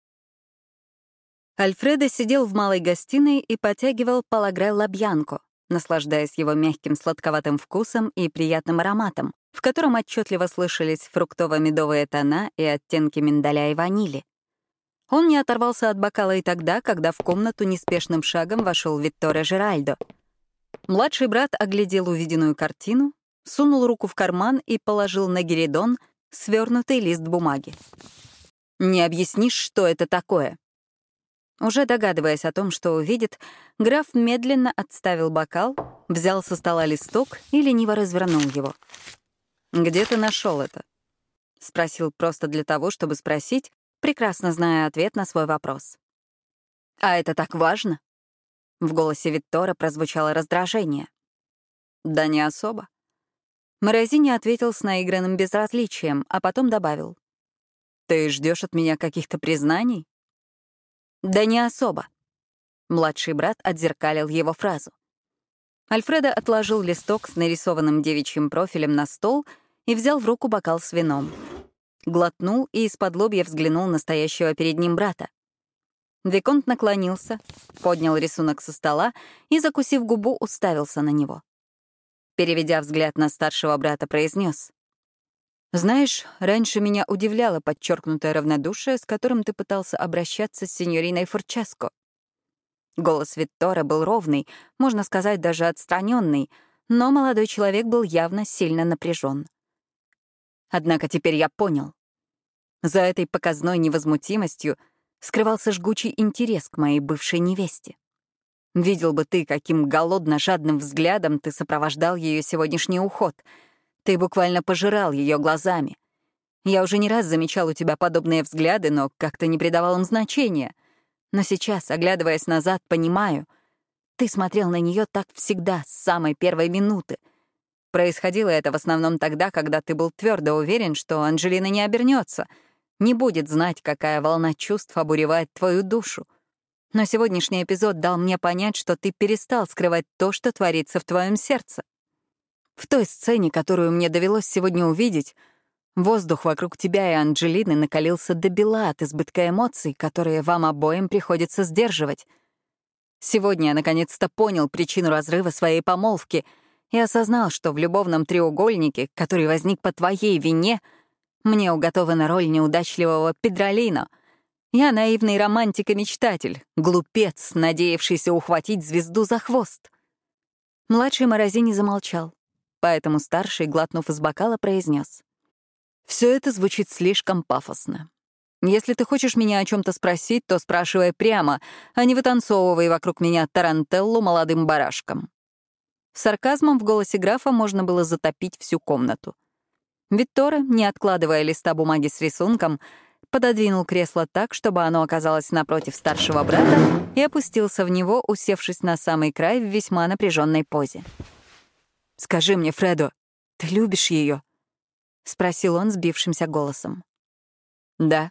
Альфредо сидел в малой гостиной и потягивал палагрелло бьянко, наслаждаясь его мягким сладковатым вкусом и приятным ароматом, в котором отчетливо слышались фруктово-медовые тона и оттенки миндаля и ванили. Он не оторвался от бокала и тогда, когда в комнату неспешным шагом вошел Витторе Жеральдо. Младший брат оглядел увиденную картину, сунул руку в карман и положил на геридон свернутый лист бумаги. «Не объяснишь, что это такое?» Уже догадываясь о том, что увидит, граф медленно отставил бокал, взял со стола листок и лениво развернул его. «Где ты нашел это?» — спросил просто для того, чтобы спросить, прекрасно зная ответ на свой вопрос. «А это так важно?» В голосе Виктора прозвучало раздражение. «Да не особо». Морозини ответил с наигранным безразличием, а потом добавил. «Ты ждешь от меня каких-то признаний?» «Да не особо». Младший брат отзеркалил его фразу. Альфредо отложил листок с нарисованным девичьим профилем на стол и взял в руку бокал с вином. Глотнул и из-под лобья взглянул на стоящего перед ним брата. Виконт наклонился, поднял рисунок со стола и, закусив губу, уставился на него переведя взгляд на старшего брата, произнес: «Знаешь, раньше меня удивляло подчеркнутое равнодушие, с которым ты пытался обращаться с сеньориной Форческо. Голос Виттора был ровный, можно сказать, даже отстраненный, но молодой человек был явно сильно напряжен. Однако теперь я понял. За этой показной невозмутимостью скрывался жгучий интерес к моей бывшей невесте. Видел бы ты, каким голодно-жадным взглядом ты сопровождал ее сегодняшний уход. Ты буквально пожирал ее глазами. Я уже не раз замечал у тебя подобные взгляды, но как-то не придавал им значения. Но сейчас, оглядываясь назад, понимаю, ты смотрел на нее так всегда, с самой первой минуты. Происходило это в основном тогда, когда ты был твердо уверен, что Анжелина не обернется, не будет знать, какая волна чувств обуревает твою душу. Но сегодняшний эпизод дал мне понять, что ты перестал скрывать то, что творится в твоем сердце. В той сцене, которую мне довелось сегодня увидеть, воздух вокруг тебя и Анджелины накалился до бела от избытка эмоций, которые вам обоим приходится сдерживать. Сегодня я наконец-то понял причину разрыва своей помолвки и осознал, что в любовном треугольнике, который возник по твоей вине, мне уготована роль неудачливого Педролино — я наивный романтик и мечтатель, глупец, надеявшийся ухватить звезду за хвост. Младший Морозини замолчал, поэтому старший, глотнув из бокала, произнес: Все это звучит слишком пафосно. Если ты хочешь меня о чем то спросить, то спрашивай прямо, а не вытанцовывай вокруг меня тарантеллу молодым барашком». Сарказмом в голосе графа можно было затопить всю комнату. Виктора, не откладывая листа бумаги с рисунком, пододвинул кресло так, чтобы оно оказалось напротив старшего брата, и опустился в него, усевшись на самый край в весьма напряженной позе. «Скажи мне, Фредо, ты любишь ее? спросил он сбившимся голосом. «Да».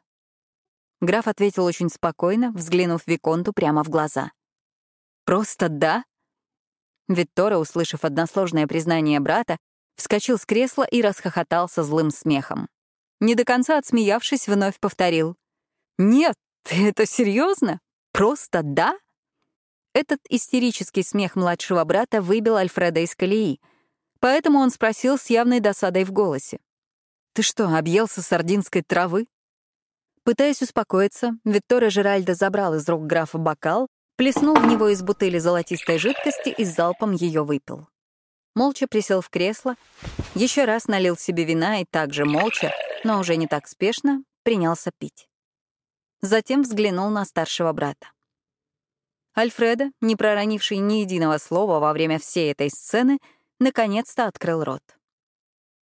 Граф ответил очень спокойно, взглянув Виконту прямо в глаза. «Просто да?» Виктора, услышав односложное признание брата, вскочил с кресла и расхохотался злым смехом. Не до конца отсмеявшись, вновь повторил. «Нет, ты это серьезно? Просто да?» Этот истерический смех младшего брата выбил Альфреда из колеи. Поэтому он спросил с явной досадой в голосе. «Ты что, объелся сардинской травы?» Пытаясь успокоиться, Виктория Жеральда забрал из рук графа бокал, плеснул в него из бутыли золотистой жидкости и залпом ее выпил. Молча присел в кресло, еще раз налил себе вина и также молча, но уже не так спешно, принялся пить. Затем взглянул на старшего брата. Альфреда, не проронивший ни единого слова во время всей этой сцены, наконец-то открыл рот.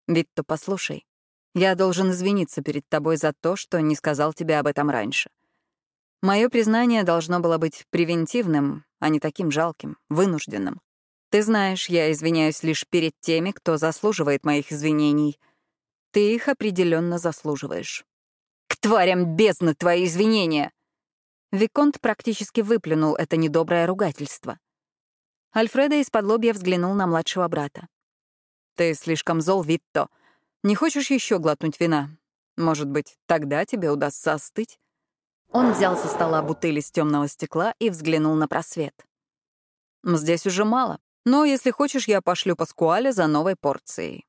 «Витто, послушай, я должен извиниться перед тобой за то, что не сказал тебе об этом раньше. Мое признание должно было быть превентивным, а не таким жалким, вынужденным. Ты знаешь, я извиняюсь лишь перед теми, кто заслуживает моих извинений. Ты их определенно заслуживаешь. К тварям бездны твои извинения! Виконт практически выплюнул это недоброе ругательство. Альфреда из-под лобья взглянул на младшего брата. «Ты слишком зол, Витто. Не хочешь еще глотнуть вина? Может быть, тогда тебе удастся остыть?» Он взял со стола бутыль из темного стекла и взглянул на просвет. «Здесь уже мало, но если хочешь, я пошлю Паскуале за новой порцией».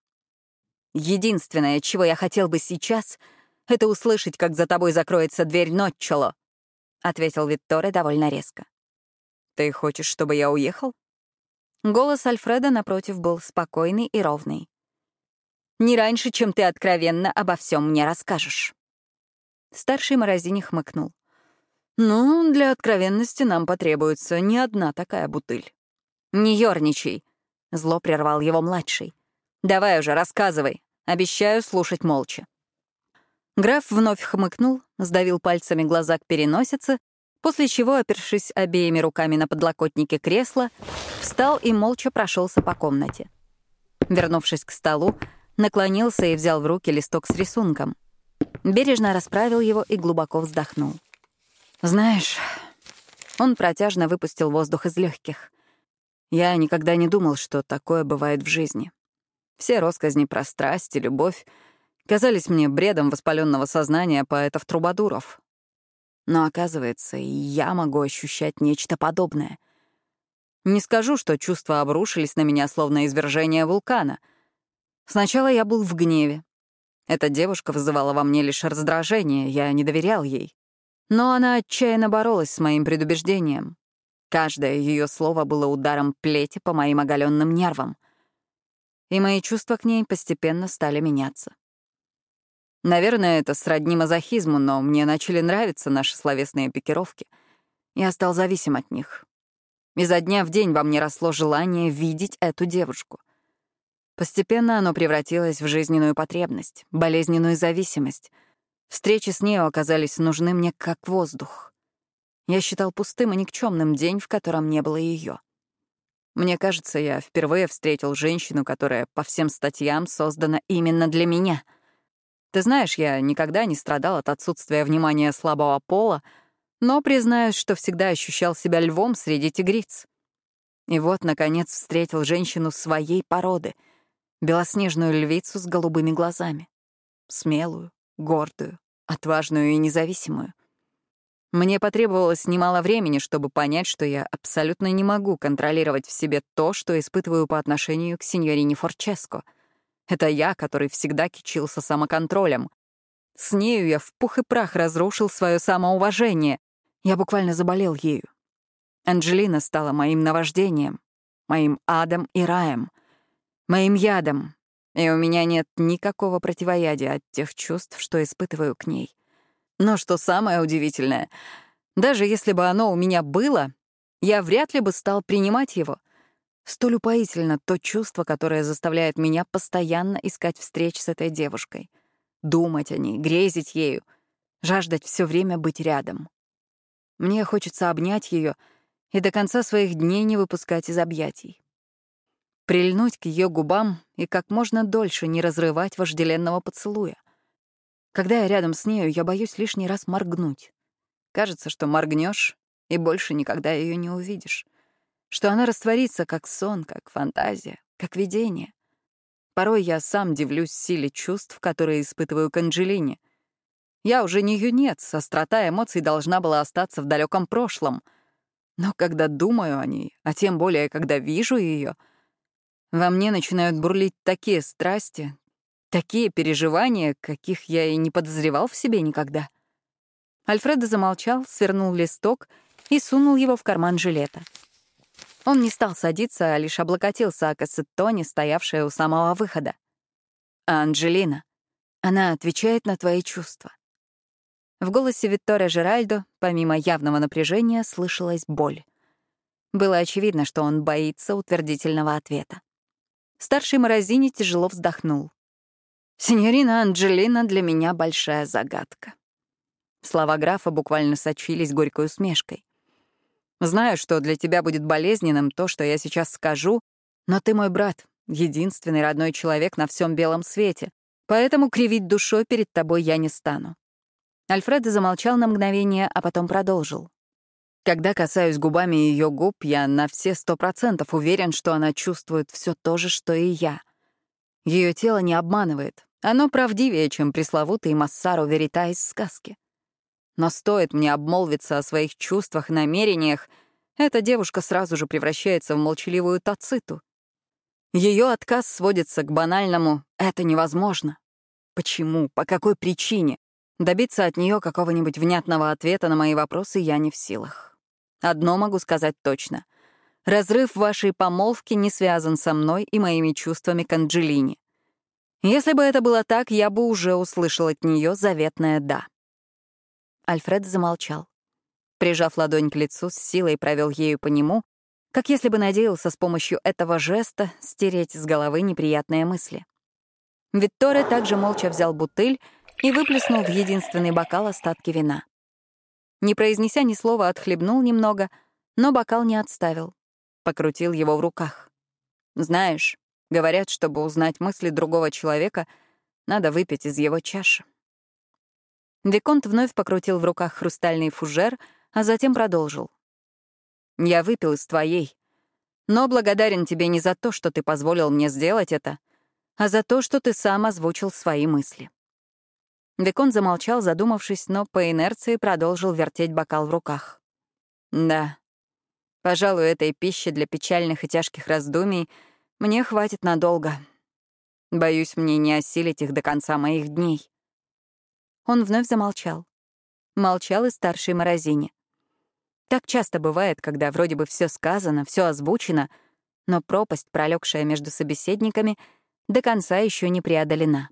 «Единственное, чего я хотел бы сейчас, это услышать, как за тобой закроется дверь Нотчело», — ответил Витторе довольно резко. «Ты хочешь, чтобы я уехал?» Голос Альфреда, напротив, был спокойный и ровный. Не раньше, чем ты откровенно обо всем мне расскажешь». Старший Морозини хмыкнул. «Ну, для откровенности нам потребуется не одна такая бутыль». «Не ерничай», — зло прервал его младший. «Давай уже, рассказывай. Обещаю слушать молча». Граф вновь хмыкнул, сдавил пальцами глаза к переносице, после чего, опершись обеими руками на подлокотнике кресла, встал и молча прошелся по комнате. Вернувшись к столу, наклонился и взял в руки листок с рисунком. Бережно расправил его и глубоко вздохнул. «Знаешь...» Он протяжно выпустил воздух из легких. «Я никогда не думал, что такое бывает в жизни. Все росказни про страсть и любовь казались мне бредом воспаленного сознания поэтов-трубадуров. Но оказывается, и я могу ощущать нечто подобное. Не скажу, что чувства обрушились на меня словно извержение вулкана — Сначала я был в гневе. Эта девушка вызывала во мне лишь раздражение, я не доверял ей. Но она отчаянно боролась с моим предубеждением. Каждое ее слово было ударом плети по моим оголенным нервам. И мои чувства к ней постепенно стали меняться. Наверное, это сродни мазохизму, но мне начали нравиться наши словесные пикировки. Я стал зависим от них. Изо дня в день во мне росло желание видеть эту девушку — Постепенно оно превратилось в жизненную потребность, болезненную зависимость. Встречи с нею оказались нужны мне как воздух. Я считал пустым и никчемным день, в котором не было ее. Мне кажется, я впервые встретил женщину, которая по всем статьям создана именно для меня. Ты знаешь, я никогда не страдал от отсутствия внимания слабого пола, но признаюсь, что всегда ощущал себя львом среди тигриц. И вот, наконец, встретил женщину своей породы — белоснежную львицу с голубыми глазами. Смелую, гордую, отважную и независимую. Мне потребовалось немало времени, чтобы понять, что я абсолютно не могу контролировать в себе то, что испытываю по отношению к сеньорине Форческо. Это я, который всегда кичился самоконтролем. С нею я в пух и прах разрушил свое самоуважение. Я буквально заболел ею. Анджелина стала моим наваждением, моим адом и раем — моим ядом, и у меня нет никакого противоядия от тех чувств, что испытываю к ней. Но что самое удивительное, даже если бы оно у меня было, я вряд ли бы стал принимать его. Столь упоительно то чувство, которое заставляет меня постоянно искать встреч с этой девушкой, думать о ней, грезить ею, жаждать все время быть рядом. Мне хочется обнять ее и до конца своих дней не выпускать из объятий прильнуть к ее губам и как можно дольше не разрывать вожделенного поцелуя. Когда я рядом с нею, я боюсь лишний раз моргнуть. Кажется, что моргнешь и больше никогда ее не увидишь. Что она растворится как сон, как фантазия, как видение. Порой я сам дивлюсь силе чувств, которые испытываю к Анджелине. Я уже не юнец, острота эмоций должна была остаться в далеком прошлом. Но когда думаю о ней, а тем более, когда вижу ее — Во мне начинают бурлить такие страсти, такие переживания, каких я и не подозревал в себе никогда. Альфредо замолчал, свернул листок и сунул его в карман жилета. Он не стал садиться, а лишь облокотился о кассеттоне, стоявшее у самого выхода. А Анджелина, она отвечает на твои чувства. В голосе Виктория Жеральдо, помимо явного напряжения, слышалась боль. Было очевидно, что он боится утвердительного ответа. Старший Морозини тяжело вздохнул. «Синьорина Анджелина для меня большая загадка». Слова графа буквально сочились горькой усмешкой. «Знаю, что для тебя будет болезненным то, что я сейчас скажу, но ты мой брат, единственный родной человек на всем белом свете, поэтому кривить душой перед тобой я не стану». Альфредо замолчал на мгновение, а потом продолжил. Когда касаюсь губами ее губ, я на все сто процентов уверен, что она чувствует все то же, что и я. Ее тело не обманывает. Оно правдивее, чем пресловутый Массаро Верита из сказки. Но стоит мне обмолвиться о своих чувствах и намерениях, эта девушка сразу же превращается в молчаливую тациту. Ее отказ сводится к банальному «это невозможно». Почему? По какой причине? Добиться от нее какого-нибудь внятного ответа на мои вопросы я не в силах. Одно могу сказать точно. Разрыв вашей помолвки не связан со мной и моими чувствами к Анджелине. Если бы это было так, я бы уже услышал от нее заветное «да». Альфред замолчал. Прижав ладонь к лицу, с силой провел ею по нему, как если бы надеялся с помощью этого жеста стереть с головы неприятные мысли. Викторе также молча взял бутыль и выплеснул в единственный бокал остатки вина. Не произнеся ни слова, отхлебнул немного, но бокал не отставил. Покрутил его в руках. «Знаешь, говорят, чтобы узнать мысли другого человека, надо выпить из его чаши». Виконт вновь покрутил в руках хрустальный фужер, а затем продолжил. «Я выпил из твоей, но благодарен тебе не за то, что ты позволил мне сделать это, а за то, что ты сам озвучил свои мысли». Викон замолчал, задумавшись, но по инерции продолжил вертеть бокал в руках. «Да, пожалуй, этой пищи для печальных и тяжких раздумий мне хватит надолго. Боюсь, мне не осилить их до конца моих дней». Он вновь замолчал. Молчал и старший Морозини. Так часто бывает, когда вроде бы все сказано, все озвучено, но пропасть, пролегшая между собеседниками, до конца еще не преодолена.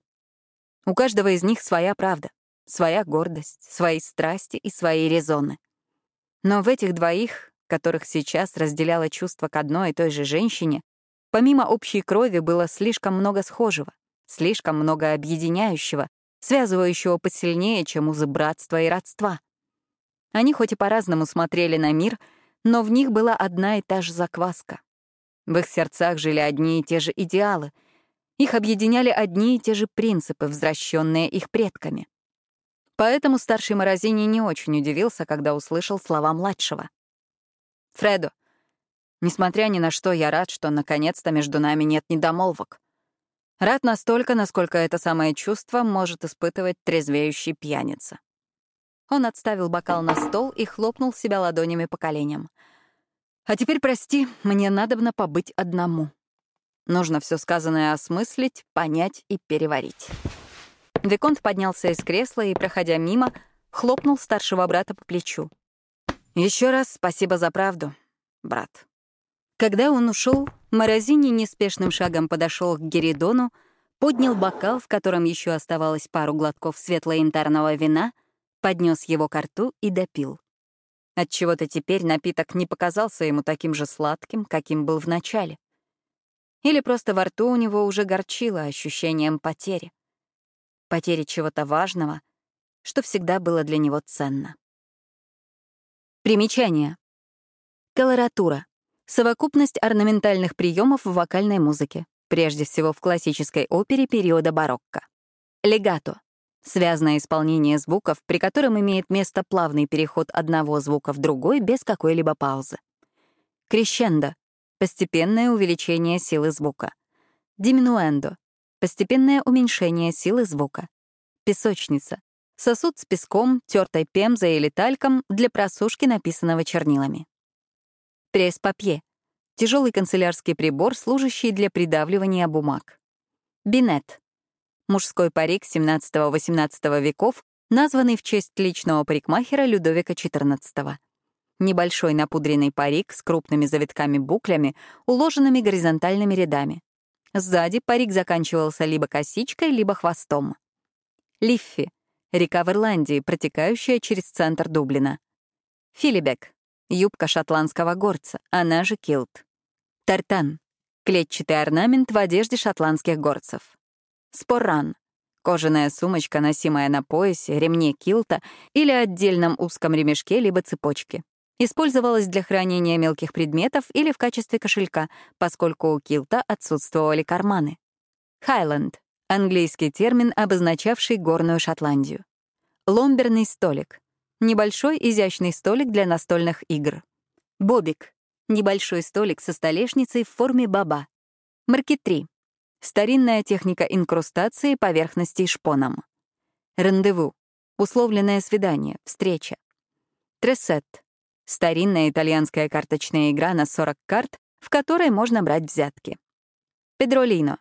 У каждого из них своя правда, своя гордость, свои страсти и свои резоны. Но в этих двоих, которых сейчас разделяло чувство к одной и той же женщине, помимо общей крови было слишком много схожего, слишком много объединяющего, связывающего посильнее, чем узы братства и родства. Они хоть и по-разному смотрели на мир, но в них была одна и та же закваска. В их сердцах жили одни и те же идеалы — их объединяли одни и те же принципы, возвращенные их предками. Поэтому старший Морозини не очень удивился, когда услышал слова младшего. «Фредо, несмотря ни на что, я рад, что наконец-то между нами нет недомолвок. Рад настолько, насколько это самое чувство может испытывать трезвеющий пьяница». Он отставил бокал на стол и хлопнул себя ладонями по коленям. «А теперь, прости, мне надобно побыть одному». Нужно все сказанное осмыслить, понять и переварить. Виконт поднялся из кресла и, проходя мимо, хлопнул старшего брата по плечу. Еще раз спасибо за правду, брат. Когда он ушел, Морозини неспешным шагом подошел к Геридону, поднял бокал, в котором еще оставалось пару глотков светло-янтарного вина, поднес его к рту и допил. Отчего-то теперь напиток не показался ему таким же сладким, каким был в начале. Или просто во рту у него уже горчило ощущением потери. Потери чего-то важного, что всегда было для него ценно. Примечание. Колоратура — совокупность орнаментальных приемов в вокальной музыке, прежде всего в классической опере периода барокко. Легато — связанное исполнение звуков, при котором имеет место плавный переход одного звука в другой без какой-либо паузы. Крещендо Постепенное увеличение силы звука. Диминуэндо — постепенное уменьшение силы звука. Песочница — сосуд с песком, тертой пемзой или тальком для просушки написанного чернилами. Пресс-папье — Тяжелый канцелярский прибор, служащий для придавливания бумаг. Бинет. Мужской парик XVII-XVIII веков, названный в честь личного парикмахера Людовика XIV. Небольшой напудренный парик с крупными завитками-буклями, уложенными горизонтальными рядами. Сзади парик заканчивался либо косичкой, либо хвостом. Лиффи — река в Ирландии, протекающая через центр Дублина. Филибек — юбка шотландского горца, она же килт. Тартан — клетчатый орнамент в одежде шотландских горцев. Спорран — кожаная сумочка, носимая на поясе, ремне килта или отдельном узком ремешке либо цепочке. Использовалась для хранения мелких предметов или в качестве кошелька, поскольку у килта отсутствовали карманы. Хайленд — английский термин, обозначавший горную Шотландию. Ломберный столик — небольшой изящный столик для настольных игр. Бобик — небольшой столик со столешницей в форме баба. Маркетри — старинная техника инкрустации поверхностей шпоном. Рандеву — условленное свидание, встреча. Тресет Старинная итальянская карточная игра на 40 карт, в которой можно брать взятки. Педролино.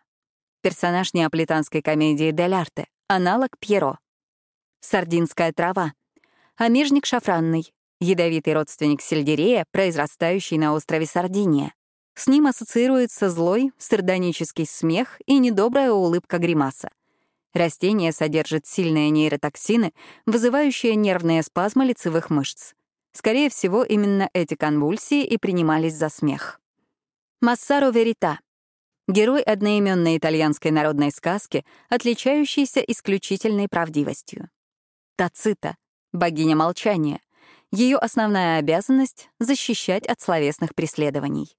Персонаж неаполитанской комедии «Дель Арте», аналог Пьеро. Сардинская трава. Омежник шафранный, ядовитый родственник сельдерея, произрастающий на острове Сардиния. С ним ассоциируется злой, сардонический смех и недобрая улыбка гримаса. Растение содержит сильные нейротоксины, вызывающие нервные спазмы лицевых мышц. Скорее всего, именно эти конвульсии и принимались за смех. Массаро Верита — герой одноименной итальянской народной сказки, отличающийся исключительной правдивостью. Тацита — богиня молчания. Ее основная обязанность — защищать от словесных преследований.